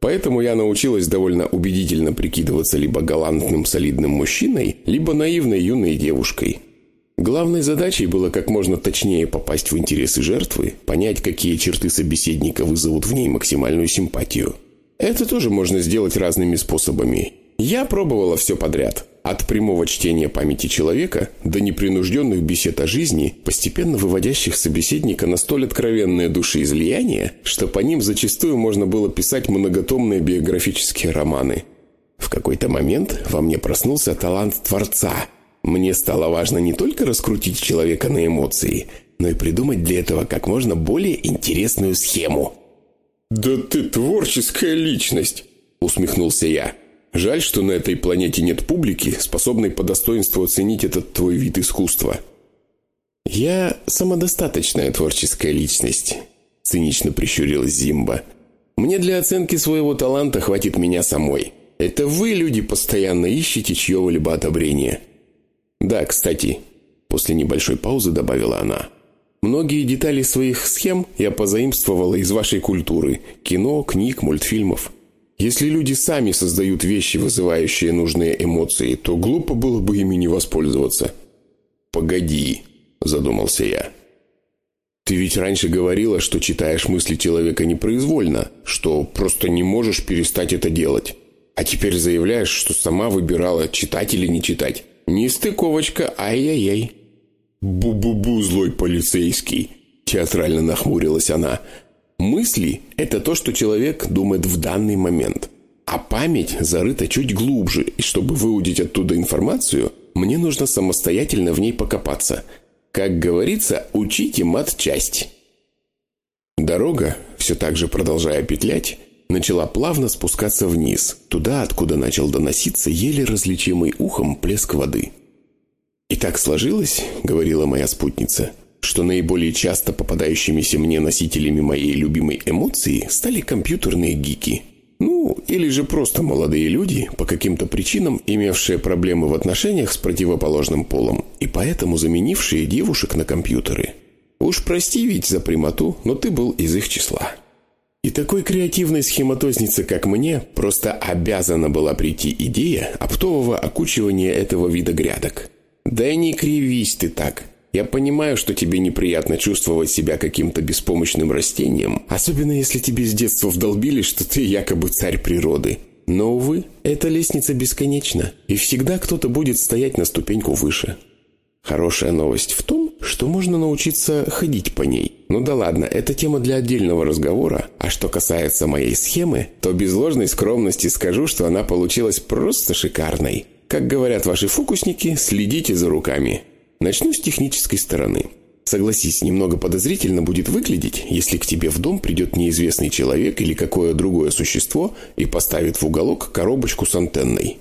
Поэтому я научилась довольно убедительно прикидываться либо галантным солидным мужчиной, либо наивной юной девушкой. Главной задачей было как можно точнее попасть в интересы жертвы, понять, какие черты собеседника вызовут в ней максимальную симпатию. Это тоже можно сделать разными способами. Я пробовала все подряд – от прямого чтения памяти человека до непринужденных бесед о жизни, постепенно выводящих собеседника на столь откровенные душеизлияния, что по ним зачастую можно было писать многотомные биографические романы. В какой-то момент во мне проснулся талант творца. Мне стало важно не только раскрутить человека на эмоции, но и придумать для этого как можно более интересную схему. «Да ты творческая личность!» – усмехнулся я. Жаль, что на этой планете нет публики, способной по достоинству оценить этот твой вид искусства. Я самодостаточная творческая личность, цинично прищурилась Зимба. Мне для оценки своего таланта хватит меня самой. Это вы, люди, постоянно ищете чьего-либо одобрения. Да, кстати, после небольшой паузы добавила она. Многие детали своих схем я позаимствовала из вашей культуры: кино, книг, мультфильмов. Если люди сами создают вещи, вызывающие нужные эмоции, то глупо было бы ими не воспользоваться. Погоди, задумался я. Ты ведь раньше говорила, что читаешь мысли человека непроизвольно, что просто не можешь перестать это делать. А теперь заявляешь, что сама выбирала, читать или не читать. Нестыковочка, ай-яй-яй. Бу-бу-бу, злой полицейский, театрально нахмурилась она. Мысли это то, что человек думает в данный момент. А память зарыта чуть глубже, и чтобы выудить оттуда информацию, мне нужно самостоятельно в ней покопаться – как говорится, учите мат-часть. Дорога, все так же продолжая петлять, начала плавно спускаться вниз, туда, откуда начал доноситься еле различимый ухом плеск воды. «И так сложилось», — говорила моя спутница, «что наиболее часто попадающимися мне носителями моей любимой эмоции стали компьютерные гики». Ну, или же просто молодые люди, по каким-то причинам имевшие проблемы в отношениях с противоположным полом и поэтому заменившие девушек на компьютеры. Уж прости ведь за прямоту, но ты был из их числа. И такой креативной схематознице, как мне, просто обязана была прийти идея оптового окучивания этого вида грядок. Да не кривись ты так. Я понимаю, что тебе неприятно чувствовать себя каким-то беспомощным растением, особенно если тебе с детства вдолбили, что ты якобы царь природы. Но, увы, эта лестница бесконечна, и всегда кто-то будет стоять на ступеньку выше. Хорошая новость в том, что можно научиться ходить по ней. Ну да ладно, это тема для отдельного разговора. А что касается моей схемы, то без ложной скромности скажу, что она получилась просто шикарной. Как говорят ваши фокусники, следите за руками. Начну с технической стороны. Согласись, немного подозрительно будет выглядеть, если к тебе в дом придет неизвестный человек или какое другое существо и поставит в уголок коробочку с антенной.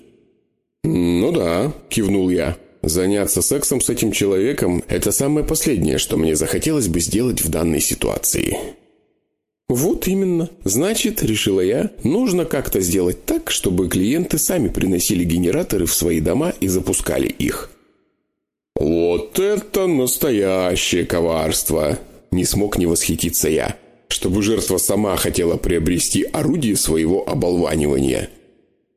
«Ну да», – кивнул я. «Заняться сексом с этим человеком – это самое последнее, что мне захотелось бы сделать в данной ситуации». «Вот именно. Значит, решила я, нужно как-то сделать так, чтобы клиенты сами приносили генераторы в свои дома и запускали их. «Вот это настоящее коварство!» Не смог не восхититься я, чтобы жертва сама хотела приобрести орудие своего оболванивания.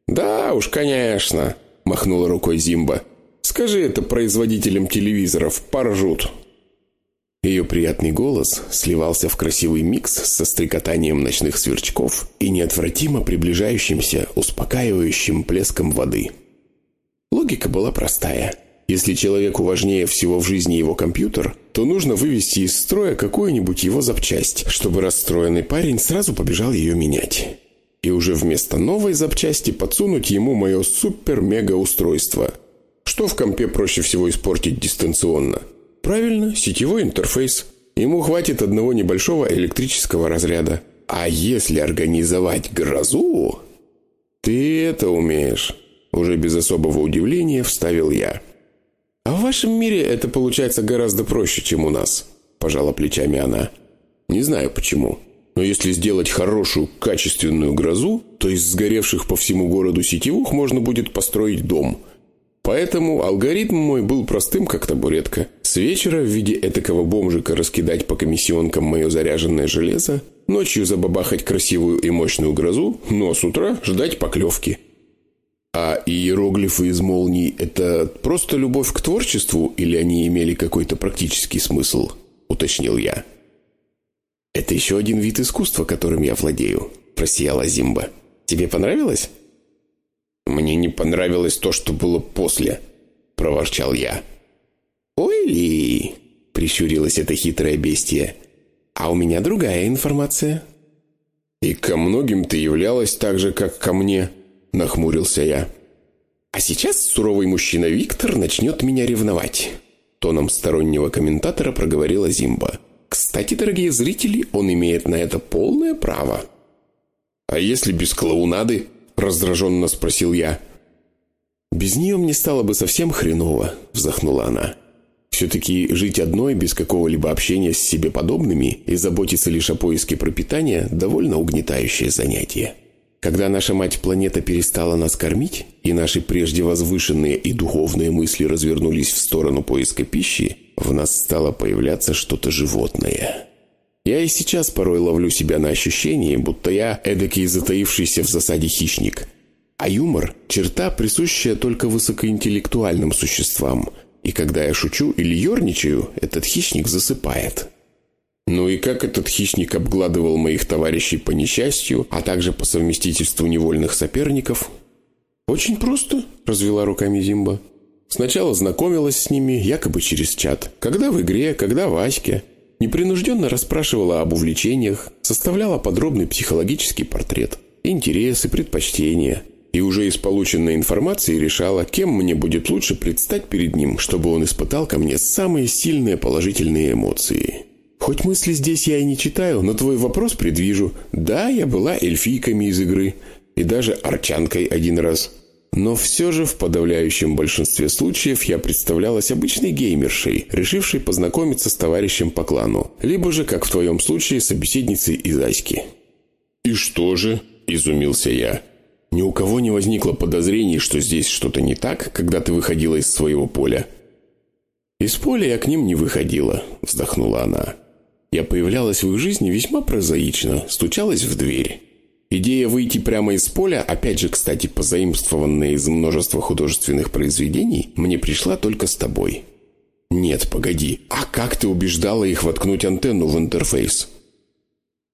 «Да уж, конечно!» – махнула рукой Зимба. «Скажи это производителям телевизоров, поржут!» Ее приятный голос сливался в красивый микс со стрекотанием ночных сверчков и неотвратимо приближающимся, успокаивающим плеском воды. Логика была простая – если человеку важнее всего в жизни его компьютер, то нужно вывести из строя какую-нибудь его запчасть, чтобы расстроенный парень сразу побежал ее менять. И уже вместо новой запчасти подсунуть ему мое супер-мега-устройство. Что в компе проще всего испортить дистанционно? Правильно, сетевой интерфейс. Ему хватит одного небольшого электрического разряда. А если организовать грозу... Ты это умеешь. Уже без особого удивления вставил я. А в вашем мире это получается гораздо проще, чем у нас, пожала плечами она. Не знаю почему, но если сделать хорошую, качественную грозу, то из сгоревших по всему городу сетевых можно будет построить дом. Поэтому алгоритм мой был простым, как табуретка. С вечера в виде этакого бомжика раскидать по комиссионкам мое заряженное железо, ночью забабахать красивую и мощную грозу, а с утра ждать поклевки. А иероглифы из молний – это просто любовь к творчеству или они имели какой-то практический смысл? Уточнил я. Это еще один вид искусства, которым я владею, просияла Зимба. Тебе понравилось? Мне не понравилось то, что было после, проворчал я. Ой ли, прищурилась эта хитрая бестия. А у меня другая информация. И ко многим ты являлась так же, как ко мне, – нахмурился я. «А сейчас суровый мужчина Виктор начнет меня ревновать», – тоном стороннего комментатора проговорила Зимба. «Кстати, дорогие зрители, он имеет на это полное право». «А если без клоунады?» – раздраженно спросил я. «Без нее мне стало бы совсем хреново», – вздохнула она. «Все-таки жить одной, без какого-либо общения с себе подобными и заботиться лишь о поиске пропитания – довольно угнетающее занятие». Когда наша мать-планета перестала нас кормить, и наши прежде возвышенные и духовные мысли развернулись в сторону поиска пищи, в нас стало появляться что-то животное. Я и сейчас порой ловлю себя на ощущении, будто я эдакий затаившийся в засаде хищник. А юмор – черта, присущая только высокоинтеллектуальным существам. И когда я шучу или ерничаю, этот хищник засыпает. Ну и как этот хищник обгладывал моих товарищей по несчастью, а также по совместительству невольных соперников? Очень просто, развела руками Зимба. Сначала знакомилась с ними, якобы через чат. Когда в игре, когда в Аське. Непринужденно расспрашивала об увлечениях, составляла подробный психологический портрет. Интересы, предпочтения. И уже из полученной информации решала, кем мне будет лучше предстать перед ним, чтобы он испытал ко мне самые сильные положительные эмоции. Хоть мысли здесь я и не читаю, но твой вопрос предвижу. Да, я была эльфийками из игры. И даже арчанкой один раз. Но все же в подавляющем большинстве случаев я представлялась обычной геймершей, решившей познакомиться с товарищем по клану. Либо же, как в твоем случае, собеседницей из Аськи. «И что же?» – изумился я. «Ни у кого не возникло подозрений, что здесь что-то не так, когда ты выходила из своего поля?» «Из поля я к ним не выходила», – вздохнула она. Я появлялась в их жизни весьма прозаично, стучалась в дверь. Идея выйти прямо из поля, опять же, кстати, позаимствованная из множества художественных произведений, мне пришла только с тобой. Нет, погоди. А как ты убеждала их воткнуть антенну в интерфейс?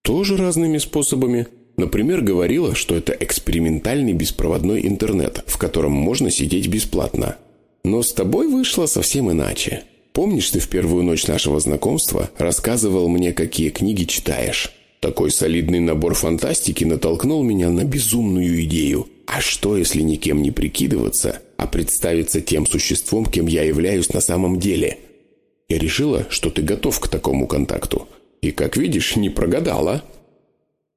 Тоже разными способами. Например, говорила, что это экспериментальный беспроводной интернет, в котором можно сидеть бесплатно. Но с тобой вышло совсем иначе. Помнишь, ты в первую ночь нашего знакомства рассказывал мне, какие книги читаешь? Такой солидный набор фантастики натолкнул меня на безумную идею. А что, если никем не прикидываться, а представиться тем существом, кем я являюсь на самом деле? Я решила, что ты готов к такому контакту. И, как видишь, не прогадала.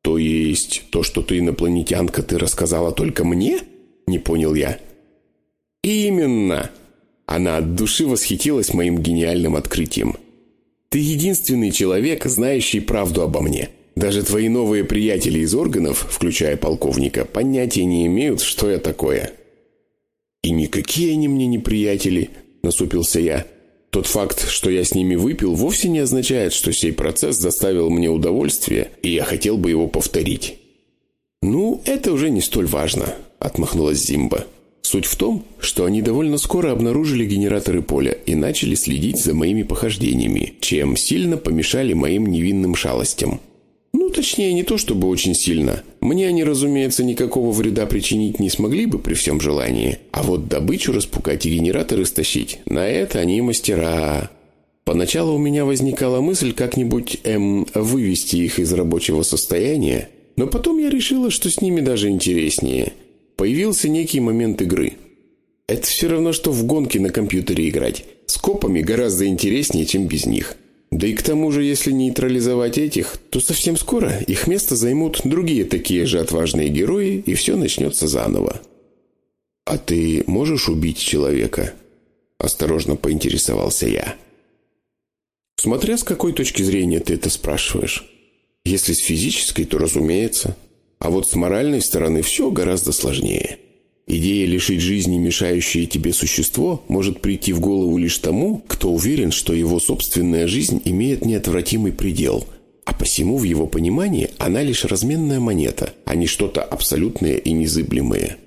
То есть, то, что ты инопланетянка, ты рассказала только мне? Не понял я. Именно. Она от души восхитилась моим гениальным открытием. «Ты единственный человек, знающий правду обо мне. Даже твои новые приятели из органов, включая полковника, понятия не имеют, что я такое». «И никакие они мне не приятели», – насупился я. «Тот факт, что я с ними выпил, вовсе не означает, что сей процесс доставил мне удовольствие, и я хотел бы его повторить». «Ну, это уже не столь важно», – отмахнулась Зимба. Суть в том, что они довольно скоро обнаружили генераторы поля и начали следить за моими похождениями, чем сильно помешали моим невинным шалостям. Ну, точнее, не то чтобы очень сильно. Мне они, разумеется, никакого вреда причинить не смогли бы при всем желании. А вот добычу распугать и генераторы стащить, на это они мастера. Поначалу у меня возникала мысль как-нибудь, эм, вывести их из рабочего состояния, но потом я решила, что с ними даже интереснее – Появился некий момент игры. Это все равно, что в гонки на компьютере играть. С копами гораздо интереснее, чем без них. Да и к тому же, если нейтрализовать этих, то совсем скоро их место займут другие такие же отважные герои, и все начнется заново. «А ты можешь убить человека?» Осторожно поинтересовался я. «Смотря с какой точки зрения ты это спрашиваешь. Если с физической, то разумеется. А вот с моральной стороны все гораздо сложнее. Идея лишить жизни мешающее тебе существо может прийти в голову лишь тому, кто уверен, что его собственная жизнь имеет неотвратимый предел, а посему в его понимании она лишь разменная монета, а не что-то абсолютное и незыблемое.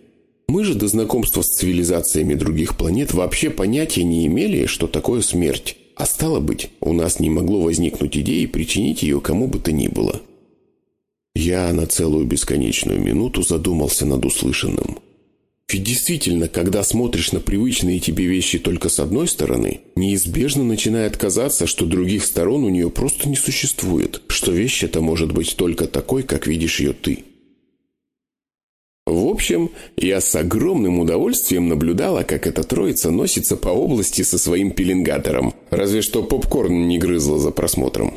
Мы же до знакомства с цивилизациями других планет вообще понятия не имели, что такое смерть, а стало быть, у нас не могло возникнуть идеи причинить ее кому бы то ни было. Я на целую бесконечную минуту задумался над услышанным. Ведь действительно, когда смотришь на привычные тебе вещи только с одной стороны, неизбежно начинает казаться, что других сторон у нее просто не существует, что вещь эта может быть только такой, как видишь ее ты. В общем, я с огромным удовольствием наблюдала, как эта троица носится по области со своим пеленгатором, разве что попкорн не грызла за просмотром.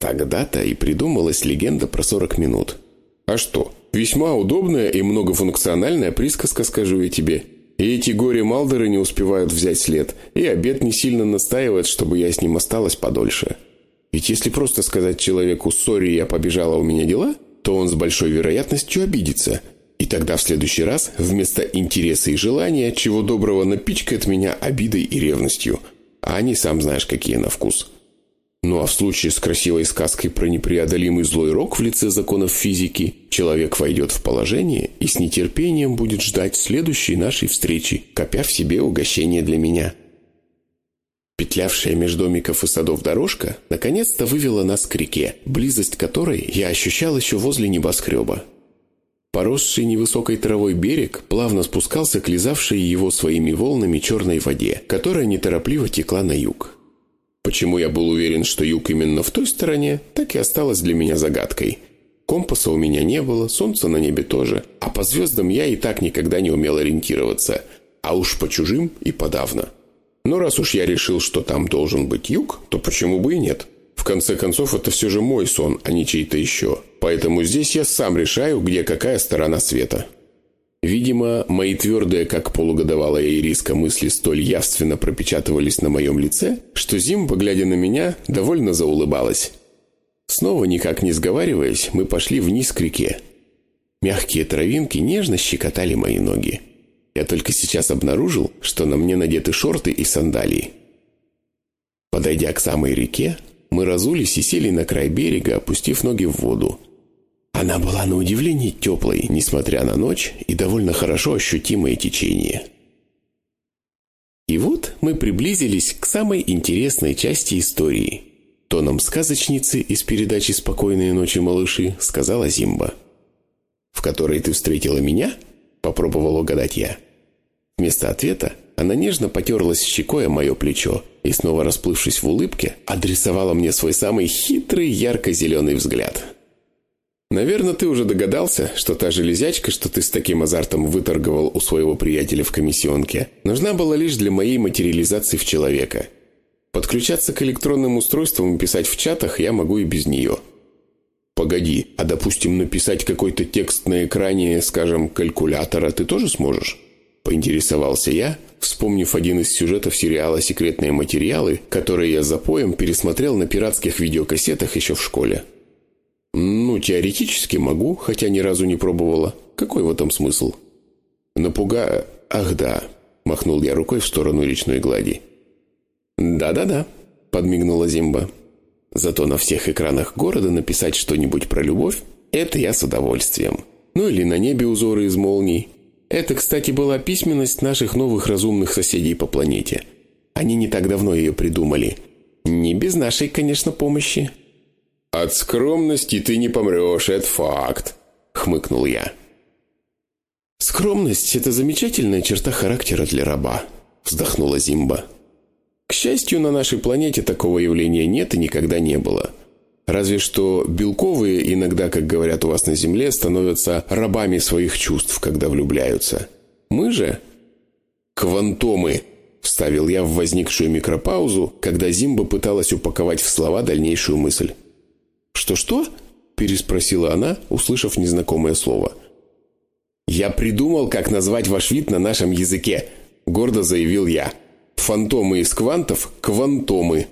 Тогда-то и придумалась легенда про 40 минут. А что, весьма удобная и многофункциональная присказка, скажу я тебе. И эти горе-малдеры не успевают взять след, и обед не сильно настаивает, чтобы я с ним осталась подольше. Ведь если просто сказать человеку «сори, я побежала, у меня дела», то он с большой вероятностью обидится. И тогда в следующий раз вместо интереса и желания, чего доброго напичкает меня обидой и ревностью – а они сам знаешь какие на вкус. Ну а в случае с красивой сказкой про непреодолимый злой рок в лице законов физики, человек войдет в положение и с нетерпением будет ждать следующей нашей встречи, копя в себе угощение для меня. Петлявшая между домиков и садов дорожка наконец-то вывела нас к реке, близость которой я ощущал еще возле небоскреба. Поросший невысокой травой берег плавно спускался к лизавшей его своими волнами черной воде, которая неторопливо текла на юг. Почему я был уверен, что юг именно в той стороне, так и осталось для меня загадкой. Компаса у меня не было, солнца на небе тоже, а по звездам я и так никогда не умел ориентироваться, а уж по чужим и подавно. Но раз уж я решил, что там должен быть юг, то почему бы и нет? В конце концов, это все же мой сон, а не чей-то еще. Поэтому здесь я сам решаю, где какая сторона света. Видимо, мои твердые, как полугодовалая ириска, мысли столь явственно пропечатывались на моем лице, что Зимба, глядя на меня, довольно заулыбалась. Снова никак не сговариваясь, мы пошли вниз к реке. Мягкие травинки нежно щекотали мои ноги. Я только сейчас обнаружил, что на мне надеты шорты и сандалии. Подойдя к самой реке, мы разулись и сели на край берега, опустив ноги в воду. Она была на удивление теплой, несмотря на ночь и довольно хорошо ощутимое течение. И вот мы приблизились к самой интересной части истории. Тоном сказочницы из передачи «Спокойные ночи, малыши» сказала Зимба. «В которой ты встретила меня?» – попробовал угадать я. Вместо ответа она нежно потерлась щекой о мое плечо и, снова расплывшись в улыбке, адресовала мне свой самый хитрый ярко-зеленый взгляд – Наверное, ты уже догадался, что та железячка, что ты с таким азартом выторговал у своего приятеля в комиссионке, нужна была лишь для моей материализации в человека. Подключаться к электронным устройствам и писать в чатах я могу и без нее. Погоди, а допустим, написать какой-то текст на экране, скажем, калькулятора ты тоже сможешь? Поинтересовался я, вспомнив один из сюжетов сериала «Секретные материалы», который я за поем пересмотрел на пиратских видеокассетах еще в школе. «Ну, теоретически могу, хотя ни разу не пробовала. Какой в этом смысл?» «Напуга... Ах, да!» – махнул я рукой в сторону речной глади. «Да-да-да», – подмигнула Зимба. «Зато на всех экранах города написать что-нибудь про любовь – это я с удовольствием. Ну или на небе узоры из молний. Это, кстати, была письменность наших новых разумных соседей по планете. Они не так давно ее придумали. Не без нашей, конечно, помощи». «От скромности ты не помрешь, это факт», — хмыкнул я. «Скромность — это замечательная черта характера для раба», — вздохнула Зимба. «К счастью, на нашей планете такого явления нет и никогда не было. Разве что белковые иногда, как говорят у вас на Земле, становятся рабами своих чувств, когда влюбляются. Мы же...» «Квантомы», — вставил я в возникшую микропаузу, когда Зимба пыталась упаковать в слова дальнейшую мысль. «Что-что?» – переспросила она, услышав незнакомое слово. «Я придумал, как назвать ваш вид на нашем языке», – гордо заявил я. «Фантомы из квантов – квантомы».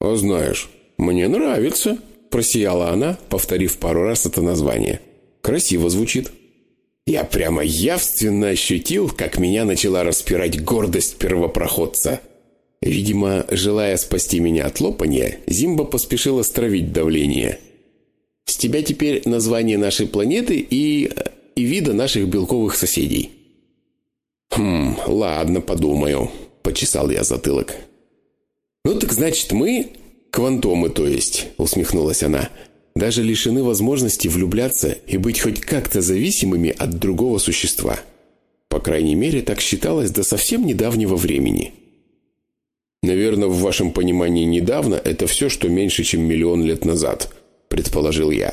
«А знаешь, мне нравится», – просияла она, повторив пару раз это название. «Красиво звучит». Я прямо явственно ощутил, как меня начала распирать гордость первопроходца – Видимо, желая спасти меня от лопания, Зимба поспешила стравить давление. «С тебя теперь название нашей планеты и... и вида наших белковых соседей». «Хм, ладно, подумаю», — почесал я затылок. «Ну так значит мы...» «Квантомы, то есть», — усмехнулась она. «Даже лишены возможности влюбляться и быть хоть как-то зависимыми от другого существа. По крайней мере, так считалось до совсем недавнего времени». Наверное, в вашем понимании недавно это все, что меньше, чем миллион лет назад, предположил я.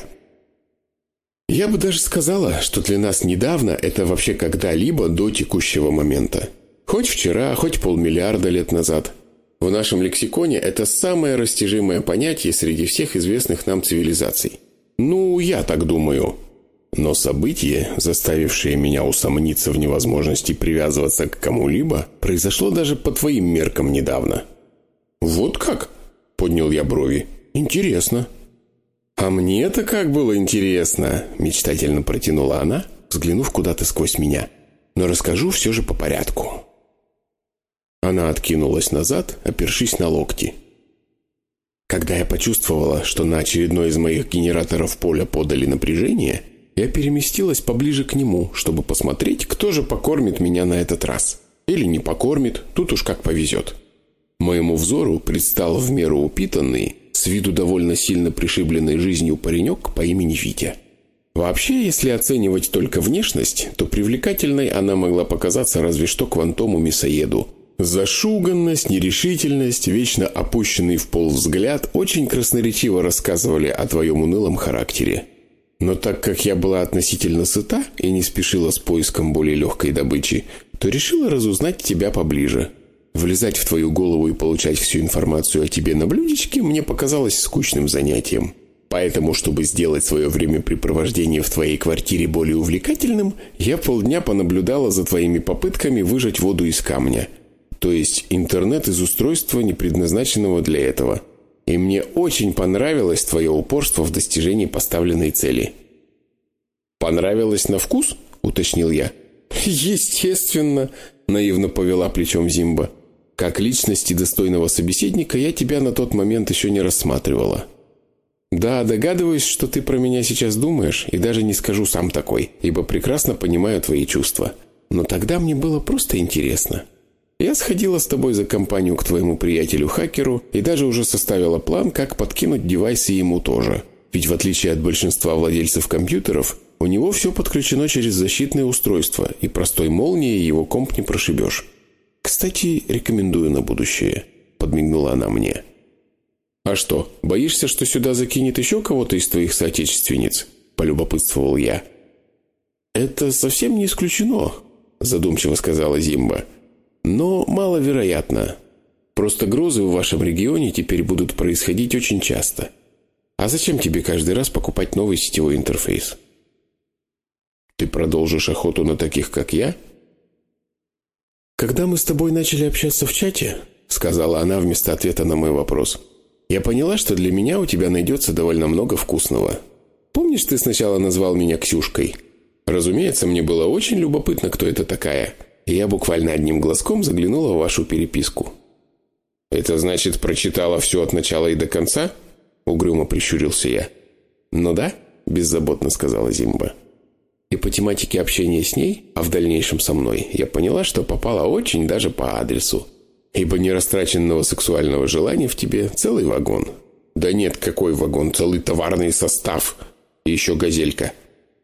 Я бы даже сказала, что для нас недавно это вообще когда-либо до текущего момента. Хоть вчера, хоть полмиллиарда лет назад. В нашем лексиконе это самое растяжимое понятие среди всех известных нам цивилизаций. Ну, я так думаю. Но событие, заставившее меня усомниться в невозможности привязываться к кому-либо, произошло даже по твоим меркам недавно. «Вот как?» – поднял я брови. «Интересно». «А мне-то как было интересно!» – мечтательно протянула она, взглянув куда-то сквозь меня. «Но расскажу все же по порядку». Она откинулась назад, опершись на локти. Когда я почувствовала, что на очередной из моих генераторов поля подали напряжение, я переместилась поближе к нему, чтобы посмотреть, кто же покормит меня на этот раз. Или не покормит, тут уж как повезет. Моему взору предстал в меру упитанный, с виду довольно сильно пришибленный жизнью паренек по имени Витя. Вообще, если оценивать только внешность, то привлекательной она могла показаться разве что квантому мясоеду. Зашуганность, нерешительность, вечно опущенный в пол взгляд очень красноречиво рассказывали о твоем унылом характере. Но так как я была относительно сыта и не спешила с поиском более легкой добычи, то решила разузнать тебя поближе. Влезать в твою голову и получать всю информацию о тебе на блюдечке мне показалось скучным занятием. Поэтому, чтобы сделать свое времяпрепровождение в твоей квартире более увлекательным, я полдня понаблюдала за твоими попытками выжать воду из камня. То есть интернет из устройства, не предназначенного для этого. И мне очень понравилось твое упорство в достижении поставленной цели. «Понравилось на вкус?» – уточнил я. «Естественно», – наивно повела плечом Зимба. «Как личности достойного собеседника я тебя на тот момент еще не рассматривала». «Да, догадываюсь, что ты про меня сейчас думаешь, и даже не скажу сам такой, ибо прекрасно понимаю твои чувства. Но тогда мне было просто интересно. Я сходила с тобой за компанию к твоему приятелю-хакеру и даже уже составила план, как подкинуть девайсы ему тоже. Ведь в отличие от большинства владельцев компьютеров, у него все подключено через защитное устройство, и простой молнией его комп не прошибешь. Кстати, рекомендую на будущее», – подмигнула она мне. «А что, боишься, что сюда закинет еще кого-то из твоих соотечественниц?» – полюбопытствовал я. «Это совсем не исключено», – задумчиво сказала Зимба. «Но маловероятно. Просто грозы в вашем регионе теперь будут происходить очень часто. А зачем тебе каждый раз покупать новый сетевой интерфейс?» «Ты продолжишь охоту на таких, как я?» «Когда мы с тобой начали общаться в чате», — сказала она вместо ответа на мой вопрос, — я поняла, что для меня у тебя найдется довольно много вкусного. Помнишь, ты сначала назвал меня Ксюшкой? Разумеется, мне было очень любопытно, кто это такая. Я буквально одним глазком заглянула в вашу переписку. Это значит, прочитала все от начала и до конца? Угрюмо прищурился я. Ну да, беззаботно сказала Зимба. И по тематике общения с ней, а в дальнейшем со мной, я поняла, что попала очень даже по адресу ибо нерастраченного сексуального желания в тебе целый вагон. Да нет, какой вагон, целый товарный состав. И еще газелька.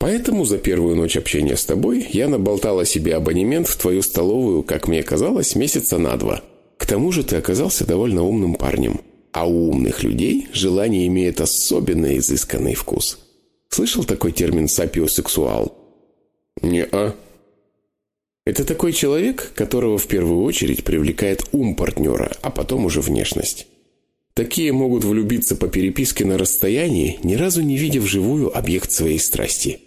Поэтому за первую ночь общения с тобой я наболтала себе абонемент в твою столовую, как мне казалось, месяца на два. К тому же ты оказался довольно умным парнем. А у умных людей желание имеет особенно изысканный вкус. Слышал такой термин «сапиосексуал»? «Не-а», это такой человек, которого в первую очередь привлекает ум партнера, а потом уже внешность. Такие могут влюбиться по переписке на расстоянии, ни разу не видя вживую объект своей страсти.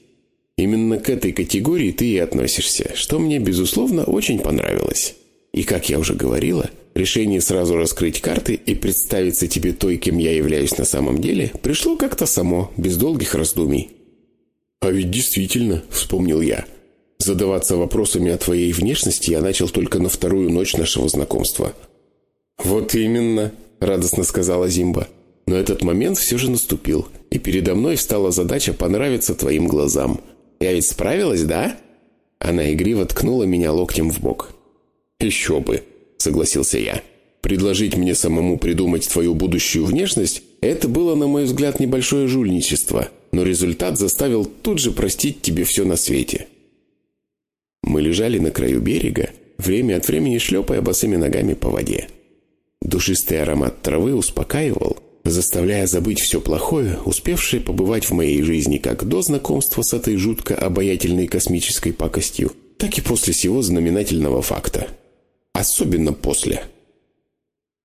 Именно к этой категории ты и относишься, что мне, безусловно, очень понравилось. И, как я уже говорила, решение сразу раскрыть карты и представиться тебе той, кем я являюсь на самом деле, пришло как-то само, без долгих раздумий. «А ведь действительно», — вспомнил я, — Задаваться вопросами о твоей внешности я начал только на вторую ночь нашего знакомства. «Вот именно», — радостно сказала Зимба. «Но этот момент все же наступил, и передо мной встала задача понравиться твоим глазам. Я ведь справилась, да?» Она игриво ткнула меня локтем в бок. «Еще бы», — согласился я. «Предложить мне самому придумать твою будущую внешность — это было, на мой взгляд, небольшое жульничество, но результат заставил тут же простить тебе все на свете». Мы лежали на краю берега, время от времени шлепая босыми ногами по воде. Душистый аромат травы успокаивал, заставляя забыть все плохое, успевшее побывать в моей жизни как до знакомства с этой жутко обаятельной космической пакостью, так и после сего знаменательного факта. Особенно после.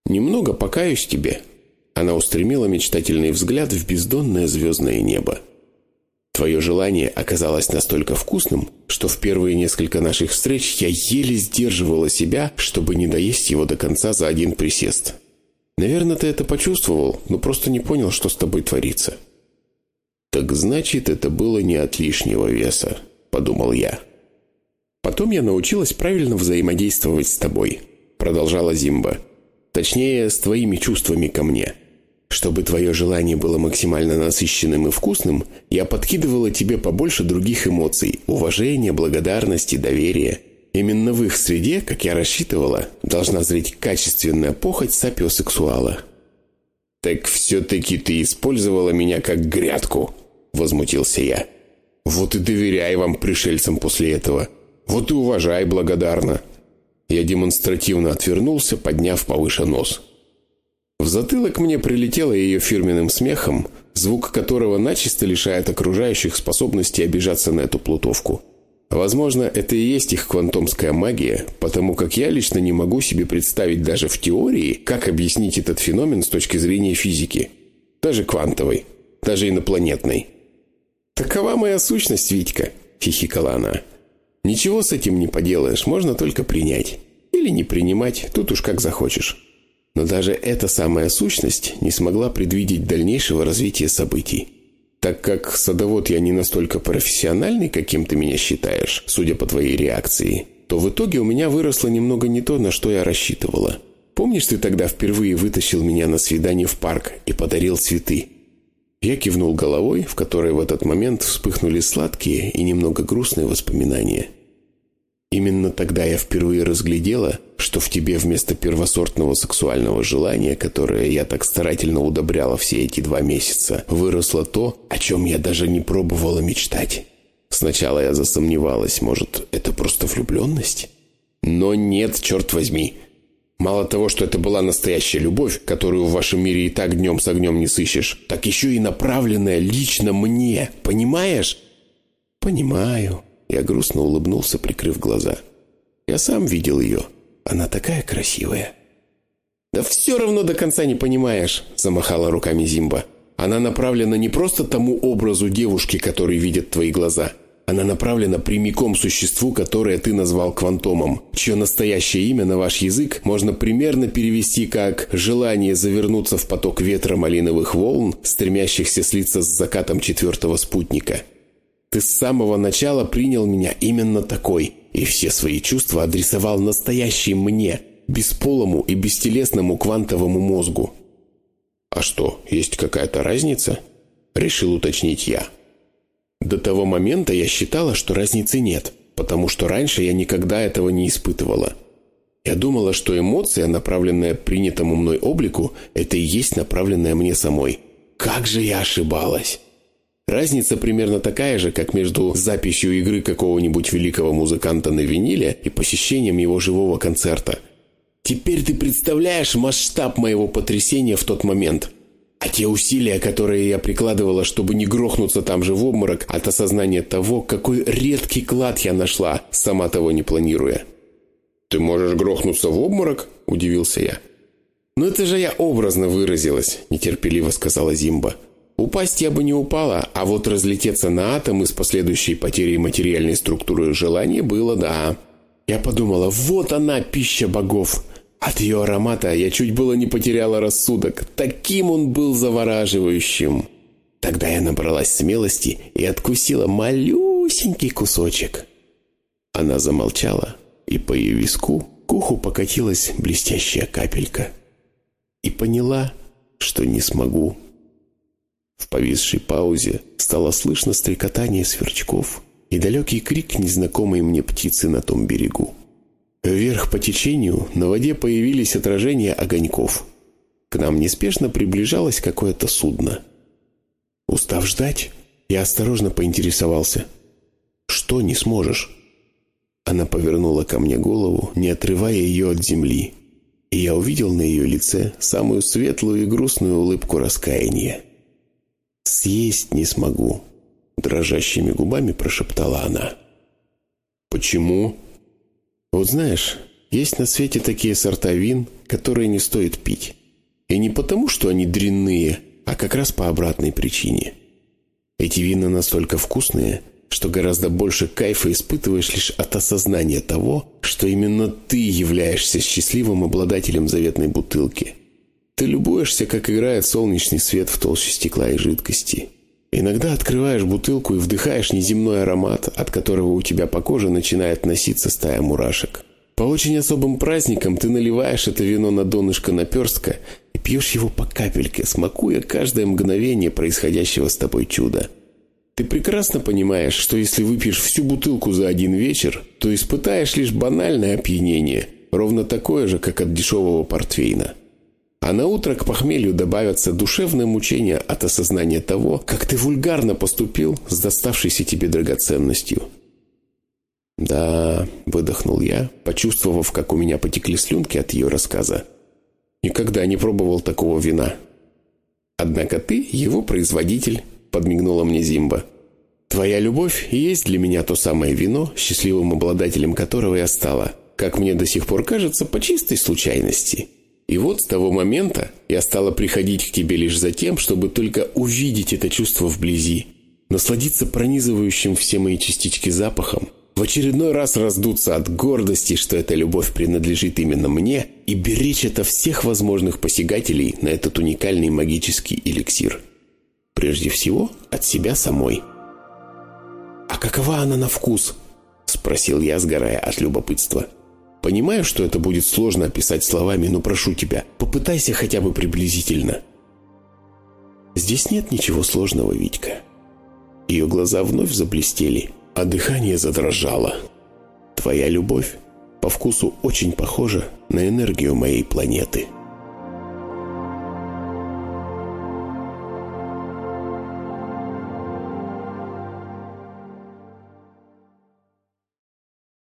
«Немного покаюсь тебе», — она устремила мечтательный взгляд в бездонное звездное небо. Твое желание оказалось настолько вкусным, что в первые несколько наших встреч я еле сдерживала себя, чтобы не доесть его до конца за один присест. Наверное, ты это почувствовал, но просто не понял, что с тобой творится. Так значит, это было не от лишнего веса, подумал я. Потом я научилась правильно взаимодействовать с тобой. продолжала Зимба. Точнее, с твоими чувствами ко мне. Чтобы твое желание было максимально насыщенным и вкусным, я подкидывала тебе побольше других эмоций – уважения, благодарности, доверия. Именно в их среде, как я рассчитывала, должна зреть качественная похоть сапиосексуала. «Так все-таки ты использовала меня как грядку», – возмутился я. «Вот и доверяй вам, пришельцам, после этого. Вот и уважай благодарно». Я демонстративно отвернулся, подняв повыше нос. В затылок мне прилетело ее фирменным смехом, звук которого начисто лишает окружающих способности обижаться на эту плутовку. Возможно, это и есть их квантомская магия, потому как я лично не могу себе представить даже в теории, как объяснить этот феномен с точки зрения физики. Даже квантовой, даже инопланетной. «Такова моя сущность, Витька», — хихикала она. Ничего с этим не поделаешь, можно только принять. Или не принимать, тут уж как захочешь. Но даже эта самая сущность не смогла предвидеть дальнейшего развития событий. Так как садовод я не настолько профессиональный, каким ты меня считаешь, судя по твоей реакции, то в итоге у меня выросло немного не то, на что я рассчитывала. Помнишь, ты тогда впервые вытащил меня на свидание в парк и подарил цветы? Я кивнул головой, в которой в этот момент вспыхнули сладкие и немного грустные воспоминания. Именно тогда я впервые разглядела, что в тебе вместо первосортного сексуального желания, которое я так старательно удобряла все эти два месяца, выросло то, о чем я даже не пробовала мечтать. Сначала я засомневалась, может, это просто влюбленность? Но нет, черт возьми. Мало того, что это была настоящая любовь, которую в вашем мире и так днем с огнем не сыщешь, так еще и направленная лично мне, понимаешь? Понимаю. Я грустно улыбнулся, прикрыв глаза. Я сам видел ее. Она такая красивая. «Да все равно до конца не понимаешь», – замахала руками Зимба. «Она направлена не просто тому образу девушки, который видят твои глаза. Она направлена прямиком существу, которое ты назвал квантомом, чье настоящее имя на ваш язык можно примерно перевести как «желание завернуться в поток ветра малиновых волн, стремящихся слиться с закатом четвертого спутника». Ты с самого начала принял меня именно такой, и все свои чувства адресовал настоящей мне, бесполому и бестелесному квантовому мозгу. А что, есть какая-то разница? Решил уточнить я. До того момента я считала, что разницы нет, потому что раньше я никогда этого не испытывала. Я думала, что эмоция, направленная принятому мной облику, это и есть направленная мне самой. Как же я ошибалась! Разница примерно такая же, как между записью игры какого-нибудь великого музыканта на виниле и посещением его живого концерта. Теперь ты представляешь масштаб моего потрясения в тот момент. А те усилия, которые я прикладывала, чтобы не грохнуться там же в обморок от осознания того, какой редкий клад я нашла, сама того не планируя. «Ты можешь грохнуться в обморок?» – удивился я. «Ну это же я образно выразилась», – нетерпеливо сказала Зимба. Упасть я бы не упала, а вот разлететься на атомы с последующей потерей материальной структуры желания было да. Я подумала, вот она, пища богов. От ее аромата я чуть было не потеряла рассудок. Таким он был завораживающим. Тогда я набралась смелости и откусила малюсенький кусочек. Она замолчала, и по ее виску к уху покатилась блестящая капелька. И поняла, что не смогу в повисшей паузе стало слышно стрекотание сверчков и далекий крик незнакомой мне птицы на том берегу. Вверх по течению на воде появились отражения огоньков. К нам неспешно приближалось какое-то судно. Устав ждать, я осторожно поинтересовался. «Что не сможешь?» Она повернула ко мне голову, не отрывая ее от земли, и я увидел на ее лице самую светлую и грустную улыбку раскаяния. «Съесть не смогу», — дрожащими губами прошептала она. «Почему?» «Вот знаешь, есть на свете такие сорта вин, которые не стоит пить. И не потому, что они дрянные, а как раз по обратной причине. Эти вина настолько вкусные, что гораздо больше кайфа испытываешь лишь от осознания того, что именно ты являешься счастливым обладателем заветной бутылки. Ты любуешься, как играет солнечный свет в толще стекла и жидкости. Иногда открываешь бутылку и вдыхаешь неземной аромат, от которого у тебя по коже начинает носиться стая мурашек. По очень особым праздникам ты наливаешь это вино на донышко наперстка и пьешь его по капельке, смакуя каждое мгновение происходящего с тобой чуда. Ты прекрасно понимаешь, что если выпьешь всю бутылку за один вечер, то испытаешь лишь банальное опьянение, ровно такое же, как от дешевого портвейна. А на утро к похмелью добавятся душевное мучение от осознания того, как ты вульгарно поступил с доставшейся тебе драгоценностью. «Да», — выдохнул я, почувствовав, как у меня потекли слюнки от ее рассказа. «Никогда не пробовал такого вина». «Однако ты его производитель», — подмигнула мне Зимба. «Твоя любовь и есть для меня то самое вино, счастливым обладателем которого я стала, как мне до сих пор кажется, по чистой случайности». И вот с того момента я стала приходить к тебе лишь за тем, чтобы только увидеть это чувство вблизи, насладиться пронизывающим все мои частички запахом, в очередной раз раздуться от гордости, что эта любовь принадлежит именно мне, и беречь это всех возможных посягателей на этот уникальный магический эликсир. Прежде всего, от себя самой. «А какова она на вкус?» – спросил я, сгорая от любопытства. – Понимаю, что это будет сложно описать словами, но прошу тебя, попытайся хотя бы приблизительно. Здесь нет ничего сложного, Витька. Ее глаза вновь заблестели, а дыхание задрожало. Твоя любовь по вкусу очень похожа на энергию моей планеты.